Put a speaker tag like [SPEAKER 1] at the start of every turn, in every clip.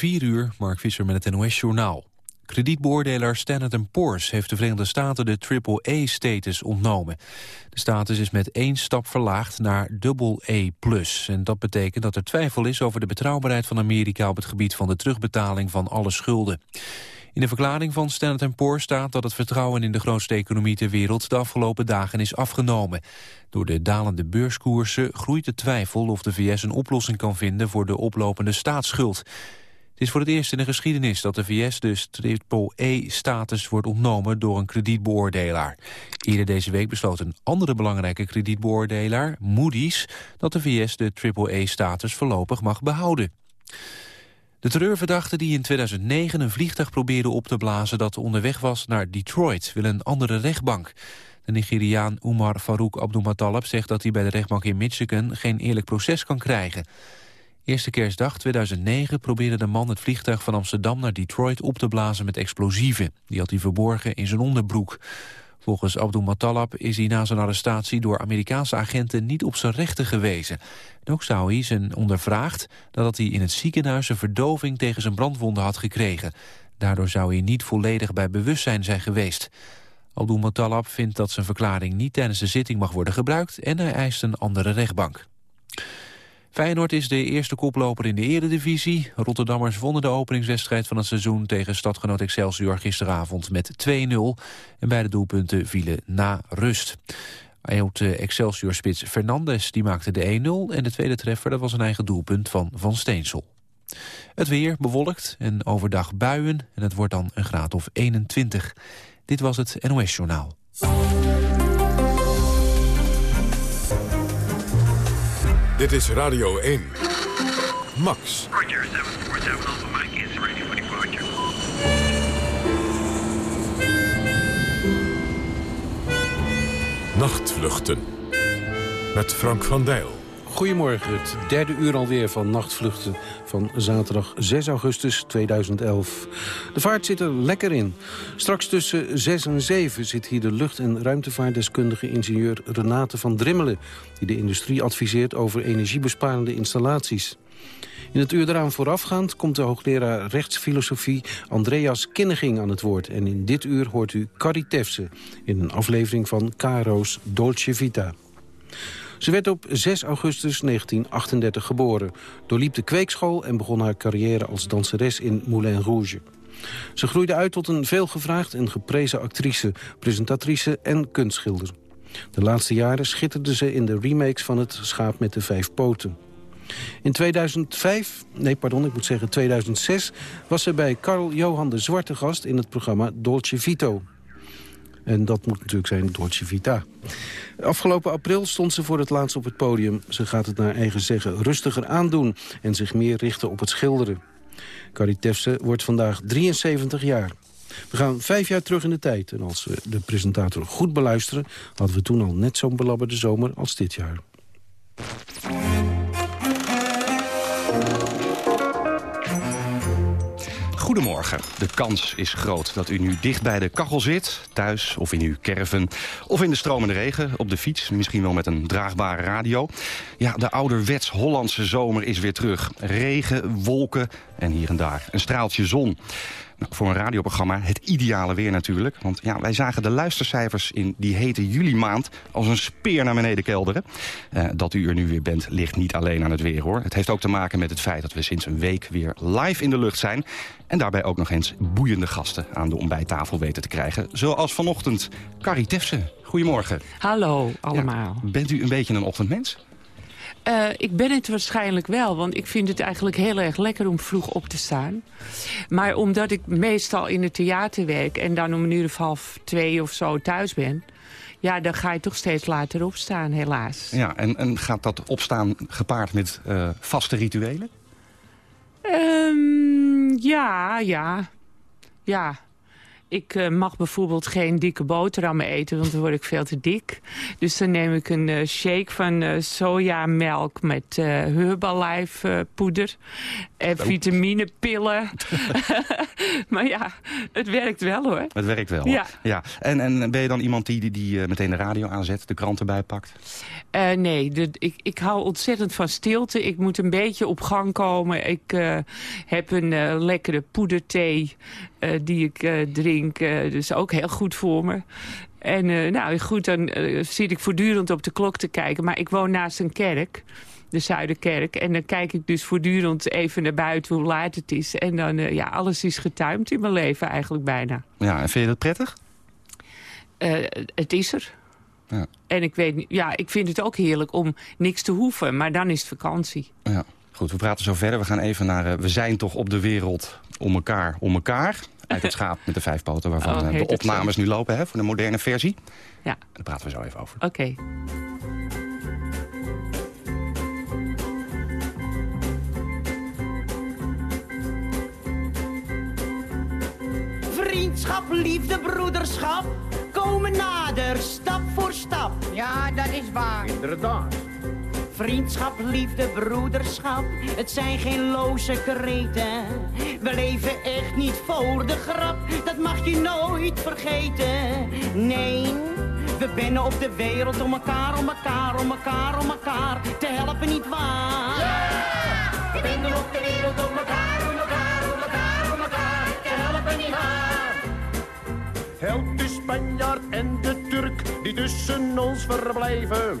[SPEAKER 1] 4 uur, Mark Visser met het NOS-journaal. Kredietbeoordelaar Standard Poor's heeft de Verenigde Staten de AAA-status ontnomen. De status is met één stap verlaagd naar AA+. En dat betekent dat er twijfel is over de betrouwbaarheid van Amerika... op het gebied van de terugbetaling van alle schulden. In de verklaring van Standard Poor's staat dat het vertrouwen in de grootste economie ter wereld de afgelopen dagen is afgenomen. Door de dalende beurskoersen groeit de twijfel of de VS een oplossing kan vinden voor de oplopende staatsschuld. Is voor het eerst in de geschiedenis dat de VS de triple-E-status wordt ontnomen door een kredietbeoordelaar. Eerder deze week besloot een andere belangrijke kredietbeoordelaar, Moody's, dat de VS de triple-E-status voorlopig mag behouden. De terreurverdachte die in 2009 een vliegtuig probeerde op te blazen dat onderweg was naar Detroit, wil een andere rechtbank. De Nigeriaan Umar Farouk Abdulmatalab zegt dat hij bij de rechtbank in Michigan geen eerlijk proces kan krijgen. Eerste kerstdag 2009 probeerde de man het vliegtuig van Amsterdam naar Detroit op te blazen met explosieven. Die had hij verborgen in zijn onderbroek. Volgens Abdul Matalab is hij na zijn arrestatie door Amerikaanse agenten niet op zijn rechten gewezen. En ook zou hij zijn ondervraagd nadat hij in het ziekenhuis een verdoving tegen zijn brandwonden had gekregen. Daardoor zou hij niet volledig bij bewustzijn zijn geweest. Abdul Matalab vindt dat zijn verklaring niet tijdens de zitting mag worden gebruikt en hij eist een andere rechtbank. Feyenoord is de eerste koploper in de eredivisie. Rotterdammers wonnen de openingswedstrijd van het seizoen... tegen stadgenoot Excelsior gisteravond met 2-0. En beide doelpunten vielen na rust. Oud-Excelsior-spits Fernandes die maakte de 1-0... en de tweede treffer dat was een eigen doelpunt van Van Steensel. Het weer bewolkt en overdag buien en het wordt dan een graad of 21. Dit was het NOS Journaal.
[SPEAKER 2] Dit is Radio 1. Max.
[SPEAKER 3] Roger, 747 Alpha Mike is ready for departure.
[SPEAKER 2] Nachtvluchten. Met Frank van Dijl.
[SPEAKER 4] Goedemorgen, het derde uur alweer van nachtvluchten van zaterdag 6 augustus 2011. De vaart zit er lekker in. Straks tussen 6 en 7 zit hier de lucht- en ruimtevaartdeskundige ingenieur Renate van Drimmelen... die de industrie adviseert over energiebesparende installaties. In het uur eraan voorafgaand komt de hoogleraar rechtsfilosofie Andreas Kinneging aan het woord. En in dit uur hoort u Carrie Tefse in een aflevering van Caro's Dolce Vita. Ze werd op 6 augustus 1938 geboren, doorliep de kweekschool... en begon haar carrière als danseres in Moulin Rouge. Ze groeide uit tot een veelgevraagd en geprezen actrice, presentatrice en kunstschilder. De laatste jaren schitterde ze in de remakes van het Schaap met de Vijf Poten. In 2005, nee pardon, ik moet zeggen 2006... was ze bij Carl Johan de Zwarte gast in het programma Dolce Vito. En dat moet natuurlijk zijn Dolce Vita. Afgelopen april stond ze voor het laatst op het podium. Ze gaat het naar eigen zeggen rustiger aandoen... en zich meer richten op het schilderen. Carrie Tefse wordt vandaag 73 jaar. We gaan vijf jaar terug in de tijd. En als we de presentator goed beluisteren... hadden we toen al net zo'n belabberde zomer als dit jaar.
[SPEAKER 5] Goedemorgen. De kans is groot dat u nu dicht bij de kachel zit, thuis of in uw caravan... of in de stromende regen, op de fiets, misschien wel met een draagbare radio. Ja, de ouderwets Hollandse zomer is weer terug. Regen, wolken en hier en daar een straaltje zon. Nou, voor een radioprogramma het ideale weer natuurlijk. Want ja, wij zagen de luistercijfers in die hete juli maand als een speer naar beneden kelderen. Uh, dat u er nu weer bent ligt niet alleen aan het weer hoor. Het heeft ook te maken met het feit dat we sinds een week weer live in de lucht zijn. En daarbij ook nog eens boeiende gasten aan de ontbijttafel weten te krijgen. Zoals vanochtend Carrie Tefse. Goedemorgen.
[SPEAKER 6] Hallo allemaal.
[SPEAKER 5] Ja, bent u een beetje een ochtendmens?
[SPEAKER 6] Uh, ik ben het waarschijnlijk wel, want ik vind het eigenlijk heel erg lekker om vroeg op te staan. Maar omdat ik meestal in het theater werk en dan om een uur of half twee of zo thuis ben... ja, dan ga je toch steeds later opstaan, helaas.
[SPEAKER 5] Ja, en, en gaat dat opstaan gepaard met uh, vaste rituelen?
[SPEAKER 6] Um, ja, ja. Ja. Ik eh, mag bijvoorbeeld geen dikke boterhammen eten, want dan word ik veel te dik. Dus dan neem ik een eh, shake van uh, sojamelk met Herbalife poeder en vitaminepillen. maar ja, het werkt wel hoor.
[SPEAKER 5] Het werkt wel. Ja. ja. En, en ben je dan iemand die, die, die meteen de radio aanzet, de krant erbij pakt?
[SPEAKER 6] nee, de, ik, ik hou ontzettend van stilte. Ik moet een beetje op gang komen. Ik heb een lekkere poederthee die ik drink uh, dus ook heel goed voor me. En uh, nou goed, dan uh, zit ik voortdurend op de klok te kijken. Maar ik woon naast een kerk, de Zuiderkerk. En dan kijk ik dus voortdurend even naar buiten hoe laat het is. En dan, ja, alles is getuimd in mijn leven eigenlijk bijna.
[SPEAKER 5] Ja, en vind je dat prettig?
[SPEAKER 6] het is er. Ja. En ik weet niet, ja, ik vind het ook heerlijk om niks te hoeven. Maar dan is het vakantie.
[SPEAKER 5] Ja. Goed, we praten zo verder. We gaan even naar... we zijn toch op de wereld om elkaar, om elkaar uit het schaap met de vijf poten... waarvan oh, de opnames nu lopen hè, voor de moderne versie.
[SPEAKER 6] Ja.
[SPEAKER 5] Daar praten we zo even over.
[SPEAKER 6] Oké.
[SPEAKER 7] Vriendschap, liefde, broederschap komen nader, stap voor stap.
[SPEAKER 8] Ja, dat is waar.
[SPEAKER 9] Inderdaad.
[SPEAKER 7] Vriendschap, liefde, broederschap, het zijn geen loze kreten. We leven echt niet voor de grap, dat mag je nooit vergeten. Nee, we binnen op de wereld om elkaar, om elkaar, om elkaar, om elkaar te helpen, niet waar?
[SPEAKER 9] Ja! We binnen op de wereld om elkaar, om elkaar, om elkaar, om elkaar te helpen, niet waar? Help de Spanjaard en de Turk die tussen ons verblijven.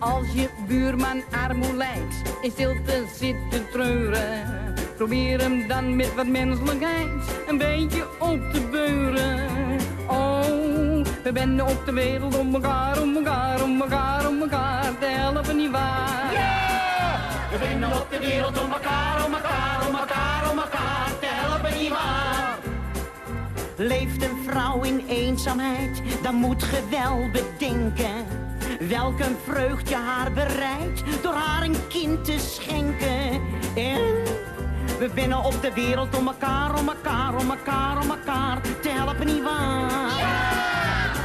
[SPEAKER 8] Als je buurman armoe lijkt, in stilte zit te treuren. Probeer hem dan met wat menselijkheid een beetje op te beuren. Oh, we benden op de wereld om elkaar, om elkaar, om elkaar, om elkaar te helpen, nietwaar?
[SPEAKER 7] Yeah! We benden op de wereld om elkaar, om elkaar, om elkaar, om elkaar te helpen, nietwaar? Leeft een vrouw in eenzaamheid, dan moet ge wel bedenken Welk een vreugd je haar bereidt door haar een kind te schenken. En we binnen op de wereld om elkaar, om elkaar, om elkaar, om elkaar te helpen, nietwaar? Ja!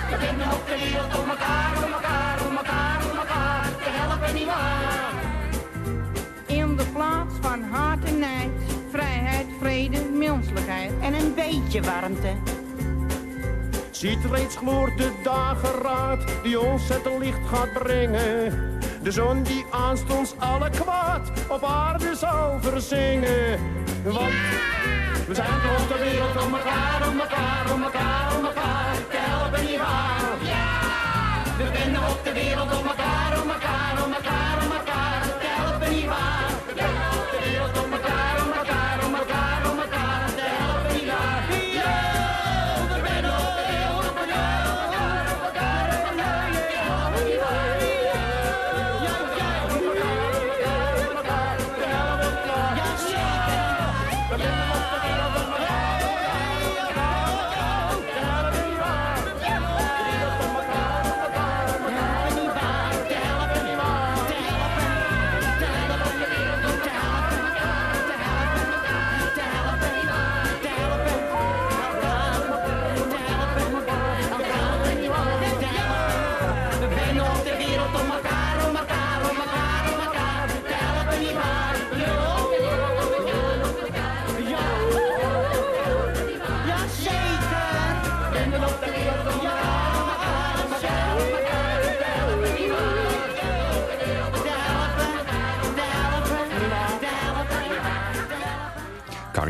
[SPEAKER 7] We binnen op de wereld om elkaar, om elkaar, om elkaar, om elkaar te helpen, nietwaar?
[SPEAKER 8] In de plaats van haat en nijd, vrijheid, vrede, menselijkheid
[SPEAKER 7] en een beetje warmte
[SPEAKER 9] Ziet reeds gloort de dageraad die ons het licht gaat brengen. De zon die aanstonds alle kwaad op aarde zal verzingen. Want we zijn op de wereld om elkaar, om elkaar, om elkaar, om elkaar te helpen, nietwaar? Ja! We zijn op de wereld om elkaar, om elkaar, om elkaar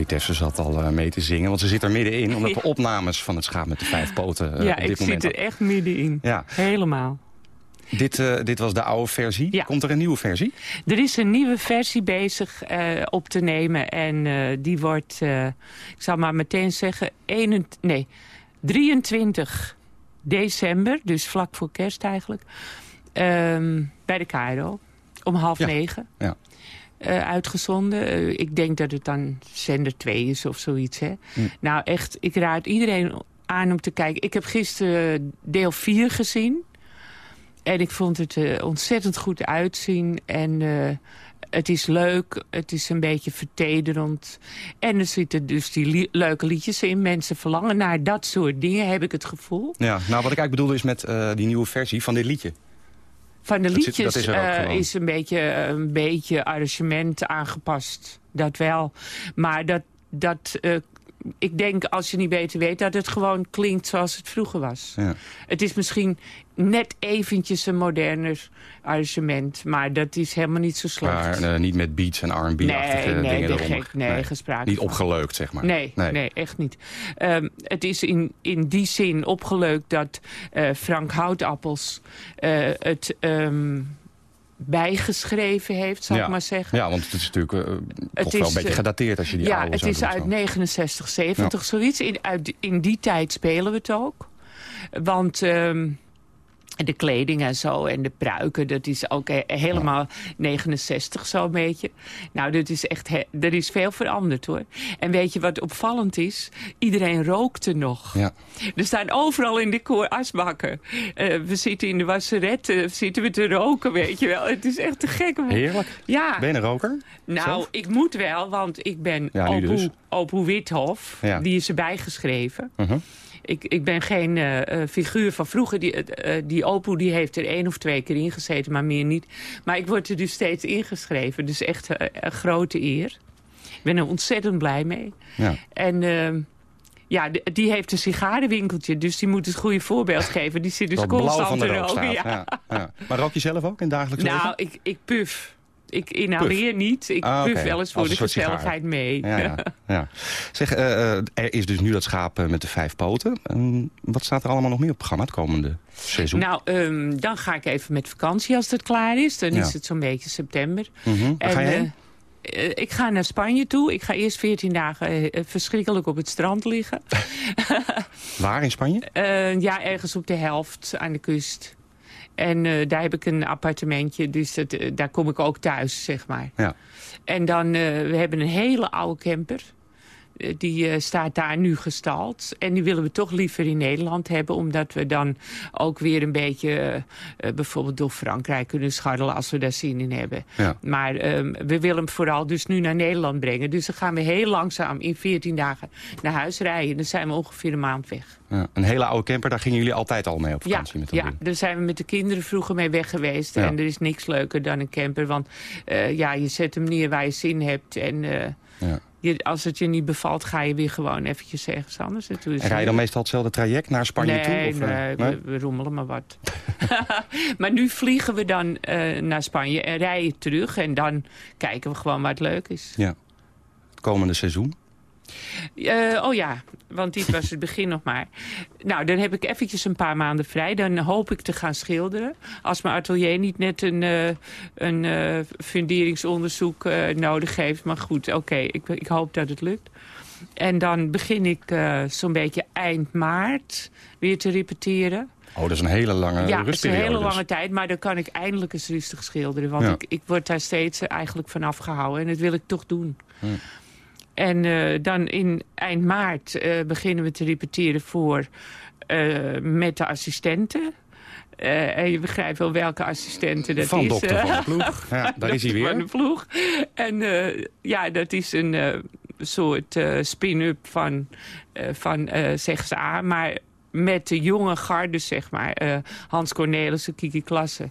[SPEAKER 5] Vitesse zat al uh, mee te zingen. Want ze zit er middenin, omdat de opnames van het schaap met de vijf poten uh,
[SPEAKER 6] ja,
[SPEAKER 5] op dit
[SPEAKER 6] moment... Ja, ik zit er echt middenin. Ja. Helemaal.
[SPEAKER 5] Dit, uh, dit was de oude versie. Ja. Komt er een nieuwe versie?
[SPEAKER 6] Er is een nieuwe versie bezig op te nemen. En die wordt, ik zal maar meteen zeggen, 21, nee, 23 december, dus vlak voor kerst eigenlijk... ehm, bij de KRO, om half
[SPEAKER 5] Ja.
[SPEAKER 6] negen.
[SPEAKER 5] Ja.
[SPEAKER 6] Eh, uitgezonden. Eh, ik denk dat het dan zender 2 is of zoiets. Hè?
[SPEAKER 5] Hm.
[SPEAKER 6] Nou echt, ik raad iedereen aan om te kijken. Ik heb gisteren deel 4 gezien. En ik vond het eh, ontzettend goed uitzien. En het is leuk. Het is een beetje vertederend. En er zitten dus die li- leuke liedjes in. Mensen verlangen naar dat soort dingen, heb ik het gevoel.
[SPEAKER 5] Ja, nou wat ik eigenlijk bedoelde is met die nieuwe versie van dit liedje.
[SPEAKER 6] Van de
[SPEAKER 5] Dat zit-
[SPEAKER 6] liedjes
[SPEAKER 5] dat is ook
[SPEAKER 6] eh, is een beetje, een beetje arrangement aangepast. Dat wel. Maar dat, dat eh, ik denk, als je niet beter weet... dat het gewoon klinkt zoals het vroeger was.
[SPEAKER 5] Ja.
[SPEAKER 6] Het is misschien net eventjes een moderner arrangement. Maar dat is helemaal niet zo slecht.
[SPEAKER 5] Maar eh, niet met beats en R&B-achtige
[SPEAKER 6] nee, nee,
[SPEAKER 5] dingen eronder.
[SPEAKER 6] geen- nee, geen sprake
[SPEAKER 5] Niet
[SPEAKER 6] van.
[SPEAKER 5] opgeleukt, zeg maar.
[SPEAKER 6] Nee, nee. echt niet. Ehm, het is in, in die zin opgeleukt dat eh, Frank Houtappels eh, het ehm, bijgeschreven heeft, zal
[SPEAKER 5] ja.
[SPEAKER 6] ik maar zeggen.
[SPEAKER 5] Ja, want het is natuurlijk
[SPEAKER 6] Het
[SPEAKER 5] toch wel
[SPEAKER 6] is,
[SPEAKER 5] een beetje gedateerd als je die
[SPEAKER 6] ja,
[SPEAKER 5] oude
[SPEAKER 6] het
[SPEAKER 5] zo
[SPEAKER 6] is uit
[SPEAKER 5] zo.
[SPEAKER 6] 69, 70, zoiets. In, uit, in die tijd spelen we het ook. Want ehm, de kleding en zo en de pruiken, dat is ook helemaal 69 zo'n beetje. Nou, dat is echt, er is veel veranderd hoor. En weet je wat opvallend is? Iedereen rookte nog.
[SPEAKER 5] Ja.
[SPEAKER 6] Er staan overal in de koor asbakken. Eh, we zitten in de wasseret, eh, zitten we te roken, weet je wel. Het is echt te gek.
[SPEAKER 5] Heerlijk.
[SPEAKER 6] Ja.
[SPEAKER 5] Ben je een roker?
[SPEAKER 6] Nou,
[SPEAKER 5] Zelf?
[SPEAKER 6] ik moet wel, want ik ben
[SPEAKER 5] Ja, nu
[SPEAKER 6] Opoe,
[SPEAKER 5] dus.
[SPEAKER 6] Withof.
[SPEAKER 5] Ja.
[SPEAKER 6] Die is erbij geschreven.
[SPEAKER 5] Mhm.
[SPEAKER 6] Ik, ik ben geen eh, eh, figuur van vroeger. Die, eh, die Opoe die heeft er één of twee keer ingezeten, maar meer niet. Maar ik word er dus steeds ingeschreven. Dus echt een grote eer. Ik ben er ontzettend blij mee.
[SPEAKER 5] Ja.
[SPEAKER 6] En... ehm, ja, die heeft een sigarenwinkeltje, dus die moet het goede voorbeeld geven. Die zit dus constant te roken. Ja.
[SPEAKER 5] Ja. Ja. Maar rook je zelf ook in dagelijks
[SPEAKER 6] Nou,
[SPEAKER 5] leven?
[SPEAKER 6] ik, ik puf. Ik inhaleer niet. Ik
[SPEAKER 5] Ah,
[SPEAKER 6] puf wel eens voor de gezelligheid mee.
[SPEAKER 5] Ja, ja, ja. Zeg, eh, eh, er is dus nu dat schaap met de vijf poten. Ehm, wat staat er allemaal nog meer op het programma het komende seizoen?
[SPEAKER 6] Nou, ehm, dan ga ik even met vakantie als het klaar is. Dan is het zo'n beetje september.
[SPEAKER 5] Mhm. Waar ga je heen?
[SPEAKER 6] eh, ik ga naar Spanje toe. Ik ga eerst 14 dagen verschrikkelijk op het strand liggen.
[SPEAKER 5] Waar in Spanje?
[SPEAKER 6] Ja, ergens op de helft aan de kust. En eh, daar heb ik een appartementje, dus dat, eh, daar kom ik ook thuis, zeg maar.
[SPEAKER 5] Ja.
[SPEAKER 6] En dan, eh, we hebben een hele oude camper. Eh, Die eh, staat daar nu gestald. En die willen we toch liever in Nederland hebben. Omdat we dan ook weer een beetje eh, bijvoorbeeld door Frankrijk kunnen scharrelen als we daar zin in hebben.
[SPEAKER 5] Ja.
[SPEAKER 6] Maar ehm, we willen hem vooral dus nu naar Nederland brengen. Dus dan gaan we heel langzaam in 14 dagen naar huis rijden. Dan zijn we ongeveer een maand weg.
[SPEAKER 5] Ja. Een hele oude camper, daar gingen jullie altijd al mee op vakantie met een
[SPEAKER 6] ja,
[SPEAKER 5] ding.
[SPEAKER 6] daar zijn we met de kinderen vroeger mee weg geweest.
[SPEAKER 5] Ja.
[SPEAKER 6] En er is niks leuker dan een camper. Want ja, je zet hem neer waar je zin hebt. En
[SPEAKER 5] Ja.
[SPEAKER 6] Je, als het je niet bevalt, ga je weer gewoon eventjes ergens anders naartoe.
[SPEAKER 5] En rij je dan meestal hetzelfde traject naar Spanje
[SPEAKER 6] nee,
[SPEAKER 5] toe? Of, eh,
[SPEAKER 6] nee,
[SPEAKER 5] nee?
[SPEAKER 6] We, we rommelen maar wat. maar nu vliegen we dan eh, naar Spanje en rijden terug. En dan kijken we gewoon wat leuk is.
[SPEAKER 5] Ja. Het komende seizoen?
[SPEAKER 6] Eh, oh ja, want dit was het begin nog maar. Nou, dan heb ik eventjes een paar maanden vrij. Dan hoop ik te gaan schilderen. Als mijn atelier niet net een, eh, een eh, funderingsonderzoek nodig heeft. Maar goed, oké, ik, ik hoop dat het lukt. En dan begin ik zo'n beetje eind maart weer te repeteren.
[SPEAKER 5] Oh, dat is een hele lange
[SPEAKER 6] ja, het is een hele
[SPEAKER 5] dus.
[SPEAKER 6] lange tijd, maar dan kan ik eindelijk eens rustig schilderen. Want
[SPEAKER 5] Ja.
[SPEAKER 6] ik, ik word daar steeds eigenlijk van afgehouden. En dat wil ik toch doen.
[SPEAKER 5] Hm.
[SPEAKER 6] En eh, dan in eind maart eh, beginnen we te repeteren voor eh, met de assistenten. En je begrijpt wel welke assistenten dat
[SPEAKER 5] Van
[SPEAKER 6] is.
[SPEAKER 5] dokter. Van de Ploeg. Ja, daar is hij
[SPEAKER 6] Dokter Van
[SPEAKER 5] weer.
[SPEAKER 6] de ploeg. En ja, dat is een soort spin-up van, van zeg ze aan. Maar met de jonge garde, zeg maar. Hans Cornelissen, Kiki Klasse.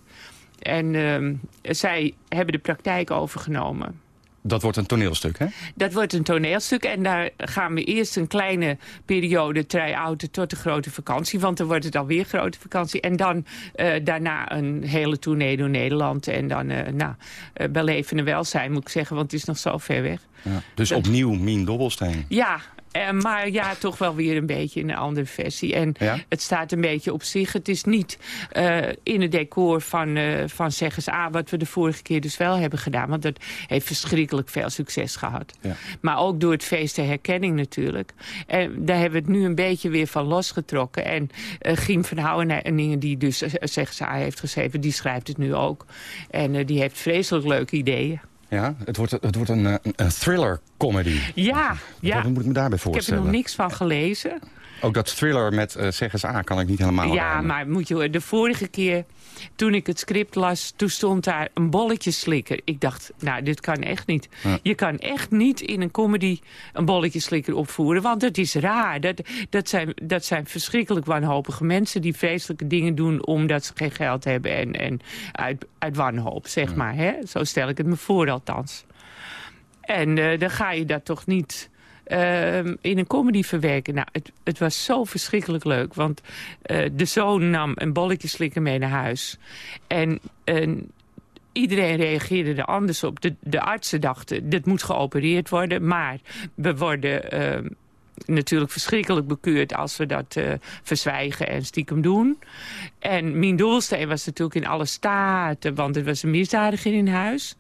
[SPEAKER 6] En ehm, zij hebben de praktijk overgenomen.
[SPEAKER 5] Dat wordt een toneelstuk, hè?
[SPEAKER 6] Dat wordt een toneelstuk en daar gaan we eerst een kleine periode try-outen tot de grote vakantie. Want dan wordt het alweer grote vakantie. En dan eh, daarna een hele tournee door Nederland. En dan, eh nou, uh, beleven en welzijn moet ik zeggen, want het is nog zo ver weg.
[SPEAKER 5] Ja. Dus opnieuw Mien Dobbelsteen.
[SPEAKER 6] Ja, Eh, maar ja, toch wel weer een beetje in een andere versie. En
[SPEAKER 5] Ja?
[SPEAKER 6] het staat een beetje op zich. Het is niet eh, in het decor van, eh van Zeggens A... wat we de vorige keer dus wel hebben gedaan. Want dat heeft verschrikkelijk veel succes gehad.
[SPEAKER 5] Ja.
[SPEAKER 6] Maar ook door het feest der herkenning natuurlijk. En daar hebben we het nu een beetje weer van losgetrokken. En eh Giem van Houweningen, die dus eh, Zeggens A heeft geschreven... die schrijft het nu ook. En die heeft vreselijk leuke ideeën.
[SPEAKER 5] Ja, het wordt, het wordt een, eh, een, thriller-comedy.
[SPEAKER 6] Ja, ja.
[SPEAKER 5] Wat moet ik me daarbij
[SPEAKER 6] Ik heb er
[SPEAKER 5] voorstellen?
[SPEAKER 6] nog niks van gelezen.
[SPEAKER 5] Ook dat thriller met uh, A kan ik niet helemaal
[SPEAKER 6] Ja, maar moet je, de vorige keer toen ik het script las, toen stond daar een bolletje slikker. Ik dacht, nou, dit kan echt niet.
[SPEAKER 5] Ja.
[SPEAKER 6] Je kan echt niet in een comedy een bolletje slikker opvoeren, want dat is raar. Dat, dat, zijn, dat zijn verschrikkelijk wanhopige mensen die vreselijke dingen doen omdat ze geen geld hebben en, en uit, uit wanhoop, zeg maar. Hè? Zo stel ik het me voor althans. En eh, dan ga je dat toch niet ehm, in een comedy verwerken. Nou, het, het was zo verschrikkelijk leuk. Want eh, de zoon nam een bolletje slikken mee naar huis. En... en Iedereen reageerde er anders op. De, de artsen dachten, dit moet geopereerd worden. Maar we worden ehm, natuurlijk verschrikkelijk bekeurd... als we dat eh, verzwijgen en stiekem doen. En Mien Doelsteen was natuurlijk in alle staten... want er was een misdadiger in huis.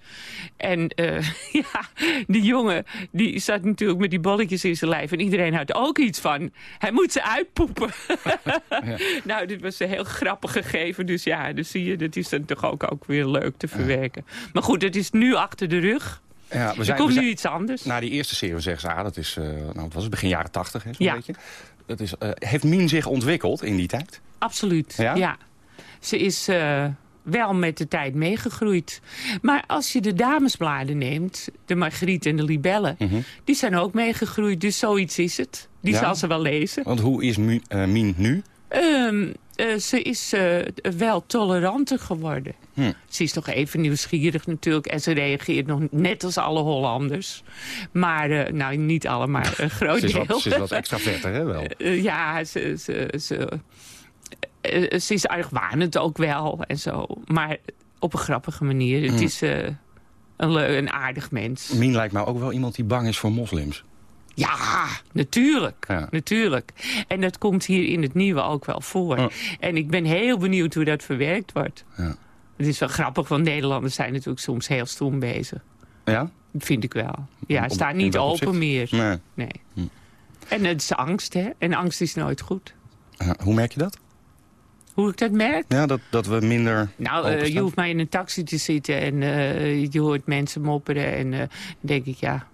[SPEAKER 6] En eh, ja, die jongen die zat natuurlijk met die bolletjes in zijn lijf... en iedereen had ook iets van, hij moet ze uitpoepen. Nou, dit was een heel grappig gegeven. Dus ja, dus zie je, dat is dan toch ook, ook weer leuk te verwerken. Maar goed, het is nu achter de rug.
[SPEAKER 5] Ja, we
[SPEAKER 6] Er
[SPEAKER 5] zijn,
[SPEAKER 6] komt nu iets anders.
[SPEAKER 5] Na die eerste serie Zeggens A, dat is, eh, nou, wat was het, begin jaren tachtig, zo'n
[SPEAKER 6] Ja.
[SPEAKER 5] beetje. Dat is, eh, heeft Mien zich ontwikkeld in die tijd?
[SPEAKER 6] Absoluut,
[SPEAKER 5] Ja?
[SPEAKER 6] ja. Ze is eh, wel met de tijd meegegroeid. Maar als je de damesbladen neemt, de Margriet en de Libellen... die zijn ook meegegroeid, dus zoiets is het. Die
[SPEAKER 5] Mhm. Ja?
[SPEAKER 6] zal ze wel lezen.
[SPEAKER 5] Want hoe is Mien nu?
[SPEAKER 6] Ehm, eh, ze is eh, wel toleranter geworden.
[SPEAKER 5] Hm.
[SPEAKER 6] Ze is nog even nieuwsgierig natuurlijk. En ze reageert nog net als alle Hollanders. Maar, eh, nou niet alle, maar een groot
[SPEAKER 5] Ze
[SPEAKER 6] deel.
[SPEAKER 5] wat, ze is wat extra vetter, hè, wel?
[SPEAKER 6] Ja, ze, ze, ze, ze is argwanend ook wel en zo. Maar op een grappige manier. Het
[SPEAKER 5] Hm.
[SPEAKER 6] is een, een aardig mens.
[SPEAKER 5] Mien lijkt mij ook wel iemand die bang is voor moslims.
[SPEAKER 6] Ja, natuurlijk.
[SPEAKER 5] Ja.
[SPEAKER 6] natuurlijk. En dat komt hier in het nieuwe ook wel voor. En ik ben heel benieuwd hoe dat verwerkt wordt.
[SPEAKER 5] Ja.
[SPEAKER 6] Het is wel grappig, want Nederlanders zijn natuurlijk soms heel stoem bezig.
[SPEAKER 5] Ja?
[SPEAKER 6] Vind ik wel. Ja, staan
[SPEAKER 5] in
[SPEAKER 6] niet open
[SPEAKER 5] opzicht?
[SPEAKER 6] meer.
[SPEAKER 5] Nee.
[SPEAKER 6] Nee.
[SPEAKER 5] Hm.
[SPEAKER 6] En het is angst, hè. En angst is nooit goed.
[SPEAKER 5] Ja, hoe merk je dat?
[SPEAKER 6] Hoe ik dat merk?
[SPEAKER 5] Ja, dat, dat we minder
[SPEAKER 6] Nou, eh, je hoeft maar in een taxi te zitten en eh, je hoort mensen mopperen. En eh, dan denk ik, ja,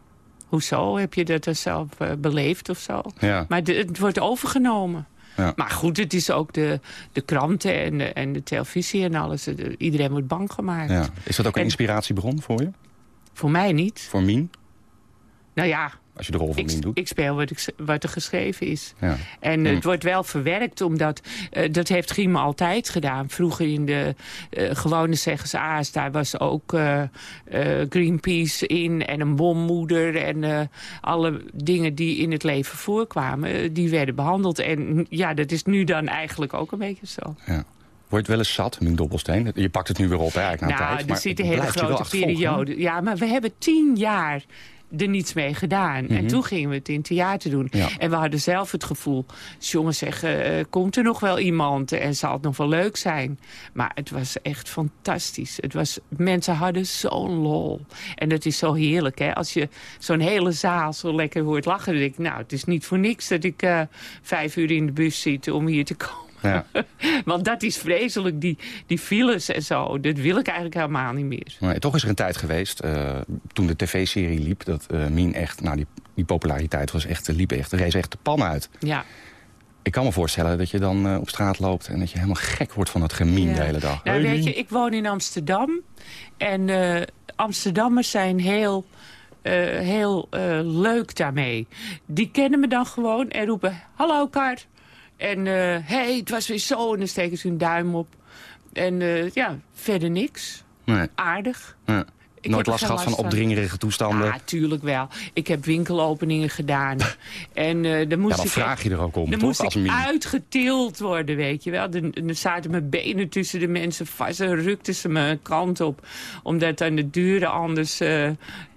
[SPEAKER 6] hoezo? Heb je dat zelf eh, beleefd of zo?
[SPEAKER 5] Ja.
[SPEAKER 6] Maar de- het wordt overgenomen.
[SPEAKER 5] Ja.
[SPEAKER 6] Maar goed, het is ook de, de kranten en de, en de televisie en alles. Iedereen wordt bang gemaakt.
[SPEAKER 5] Ja. Is dat ook een
[SPEAKER 6] En-
[SPEAKER 5] inspiratiebron voor je?
[SPEAKER 6] Voor mij niet.
[SPEAKER 5] Voor Mien?
[SPEAKER 6] Nou ja,
[SPEAKER 5] Als je de rol van Mien
[SPEAKER 6] ik,
[SPEAKER 5] doet?
[SPEAKER 6] ik speel wat, ik, wat er geschreven is.
[SPEAKER 5] Ja.
[SPEAKER 6] En eh,
[SPEAKER 5] Hm.
[SPEAKER 6] het wordt wel verwerkt, omdat eh, dat heeft Giem altijd gedaan. Vroeger in de eh, gewone Zeggens A's, daar was ook Greenpeace in en een bommoeder. En alle dingen die in het leven voorkwamen, die werden behandeld. En ja, dat is nu dan eigenlijk ook een beetje zo.
[SPEAKER 5] Ja. Word je wel eens zat, Mien Dobbelsteen? Je pakt het nu weer op, hè, eigenlijk na een
[SPEAKER 6] nou,
[SPEAKER 5] tijd.
[SPEAKER 6] er
[SPEAKER 5] maar
[SPEAKER 6] zit een hele grote periode. Ja, maar we hebben tien jaar er niets mee gedaan. En toen gingen we het in theater doen.
[SPEAKER 5] Mhm. Ja.
[SPEAKER 6] En we hadden zelf het gevoel... jongens zeggen, eh, komt er nog wel iemand? En zal het nog wel leuk zijn? Maar het was echt fantastisch. Het was, mensen hadden zo'n lol. En dat is zo heerlijk, hè? Als je zo'n hele zaal zo lekker hoort lachen... dan denk ik, nou, het is niet voor niks dat ik eh, vijf uur in de bus zit om hier te komen.
[SPEAKER 5] Ja.
[SPEAKER 6] Want dat is vreselijk, die, die files en zo. Dat wil ik eigenlijk helemaal niet meer.
[SPEAKER 5] Maar toch is er een tijd geweest, eh, toen de tv-serie liep... dat eh, Mien echt, nou, die, die populariteit was echt, liep echt, rees echt de pan uit.
[SPEAKER 6] Ja.
[SPEAKER 5] Ik kan me voorstellen dat je dan eh, op straat loopt... en dat je helemaal gek wordt van dat gemien
[SPEAKER 6] Ja.
[SPEAKER 5] de hele dag.
[SPEAKER 6] Nou,
[SPEAKER 5] Hey,
[SPEAKER 6] weet je, ik woon in Amsterdam. En eh, Amsterdammers zijn heel, eh, heel eh, leuk daarmee. Die kennen me dan gewoon en roepen... Hallo, Kar. En hé, hey, het was weer zo. En dan steken ze hun duim op. En eh, ja, verder niks.
[SPEAKER 5] Nee.
[SPEAKER 6] Aardig.
[SPEAKER 5] Ja.
[SPEAKER 6] Ik
[SPEAKER 5] Nooit last gehad van opdringerige toestanden?
[SPEAKER 6] Ja, tuurlijk wel. Ik heb winkelopeningen gedaan. en eh dan moest
[SPEAKER 5] Ja,
[SPEAKER 6] ik
[SPEAKER 5] vraag je er ook om,
[SPEAKER 6] Dan
[SPEAKER 5] toch,
[SPEAKER 6] moest
[SPEAKER 5] als
[SPEAKER 6] ik uitgetild worden, weet je wel. Dan, dan zaten mijn benen tussen de mensen vast. En rukten ze me een kant op. Omdat dan de deuren anders eh,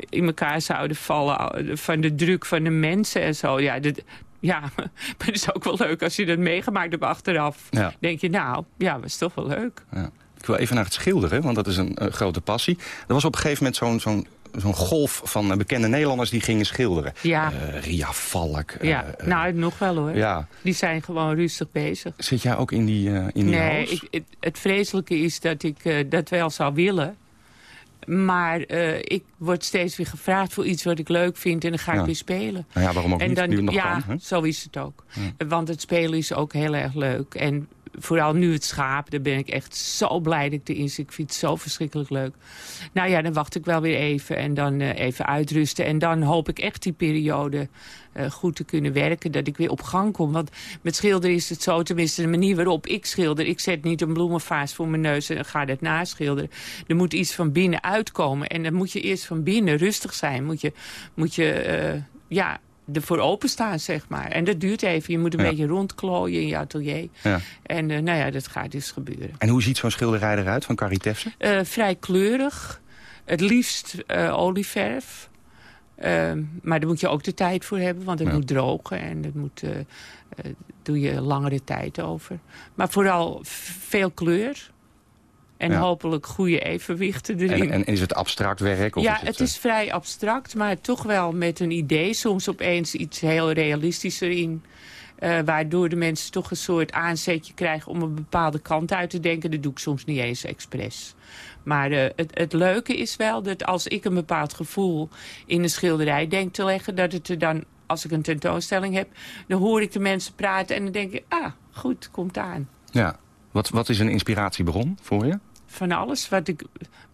[SPEAKER 6] in elkaar zouden vallen. eh, Van de druk van de mensen en zo. Ja, dat, ja, maar het is ook wel leuk als je dat meegemaakt hebt achteraf.
[SPEAKER 5] Ja.
[SPEAKER 6] denk je, nou, ja, was toch wel leuk.
[SPEAKER 5] Ja. Ik wil even naar het schilderen, want dat is een eh, grote passie. Er was op een gegeven moment zo'n zo'n zo'n golf van eh, bekende Nederlanders die gingen schilderen.
[SPEAKER 6] Ja.
[SPEAKER 5] Eh, Ria Valk.
[SPEAKER 6] Ja, nou, nog wel hoor.
[SPEAKER 5] ja.
[SPEAKER 6] Die zijn gewoon rustig bezig.
[SPEAKER 5] Zit jij ook in die, eh in die
[SPEAKER 6] Nee, ik, het, het vreselijke is dat ik dat wel zou willen. Maar eh, ik word steeds weer gevraagd voor iets wat ik leuk vind... en dan ga
[SPEAKER 5] Ja.
[SPEAKER 6] ik weer spelen.
[SPEAKER 5] Nou ja, waarom ook
[SPEAKER 6] en
[SPEAKER 5] niet, nu nog
[SPEAKER 6] ja,
[SPEAKER 5] kan, hè?
[SPEAKER 6] zo is het ook. Want het spelen is ook heel erg leuk. En vooral nu het schaap, daar ben ik echt zo blij dat ik erin zit. Ik vind het zo verschrikkelijk leuk. Nou ja, dan wacht ik wel weer even en dan eh, even uitrusten. En dan hoop ik echt die periode eh, goed te kunnen werken. Dat ik weer op gang kom. Want met schilderen is het zo, tenminste de manier waarop ik schilder. Ik zet niet een bloemenvaas voor mijn neus en ga dat naschilderen. Er moet iets van binnen uitkomen. En dan moet je eerst van binnen rustig zijn. Moet je, moet je eh, ja, ervoor openstaan, zeg maar. En dat duurt even. Je moet een
[SPEAKER 5] Ja.
[SPEAKER 6] beetje rondklooien in je atelier.
[SPEAKER 5] Ja.
[SPEAKER 6] En eh, nou ja, dat gaat dus gebeuren.
[SPEAKER 5] En hoe ziet zo'n schilderij eruit van Carrie Tefse?
[SPEAKER 6] Eh, vrij kleurig. Het liefst eh, olieverf. Ehm, maar daar moet je ook de tijd voor hebben, want het
[SPEAKER 5] Ja.
[SPEAKER 6] moet drogen. En dat moet, doe je langere tijd over. Maar vooral veel kleur. En
[SPEAKER 5] Ja.
[SPEAKER 6] hopelijk goede evenwichten erin.
[SPEAKER 5] En, en is het abstract werk? Of
[SPEAKER 6] ja,
[SPEAKER 5] is het,
[SPEAKER 6] het
[SPEAKER 5] eh,
[SPEAKER 6] is vrij abstract, maar toch wel met een idee. Soms opeens iets heel realistischer in. eh, waardoor de mensen toch een soort aanzetje krijgen om een bepaalde kant uit te denken. Dat doe ik soms niet eens expres. Maar eh, het, het leuke is wel dat als ik een bepaald gevoel in een schilderij denk te leggen... dat het er dan, als ik een tentoonstelling heb, dan hoor ik de mensen praten... en dan denk ik, ah, goed, komt aan.
[SPEAKER 5] Ja. Wat, wat is een inspiratiebron voor je?
[SPEAKER 6] Van alles wat ik,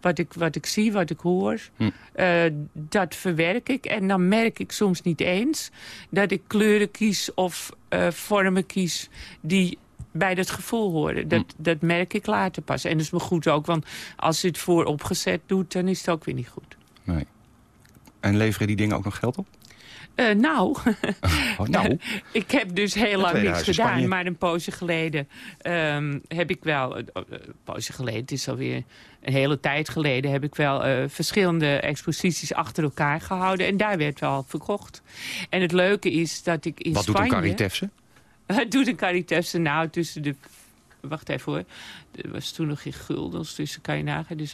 [SPEAKER 6] wat ik, wat ik zie, wat ik hoor,
[SPEAKER 5] Hm.
[SPEAKER 6] eh, dat verwerk ik. En dan merk ik soms niet eens dat ik kleuren kies of eh, vormen kies die bij dat gevoel horen. Dat,
[SPEAKER 5] Hm.
[SPEAKER 6] dat merk ik later pas. En dat is me goed ook, want als je het vooropgezet doet, dan is het ook weer niet goed.
[SPEAKER 5] Nee. En leveren die dingen ook nog geld op?
[SPEAKER 6] Eh, nou,
[SPEAKER 5] Oh, nou,
[SPEAKER 6] ik heb dus heel lang niks gedaan.
[SPEAKER 5] Spanje.
[SPEAKER 6] Maar een poosje geleden ehm, heb ik wel... eh, eh, een poosje geleden, het is alweer een hele tijd geleden... heb ik wel verschillende exposities achter elkaar gehouden. En daar werd wel verkocht. En het leuke is dat ik in
[SPEAKER 5] wat doet een
[SPEAKER 6] Spanje...
[SPEAKER 5] Carrie Tefse?
[SPEAKER 6] Wat doet een Caritefse nou tussen de... Wacht even hoor. Er was toen nog geen guldens tussen, kan je nagaan. Dus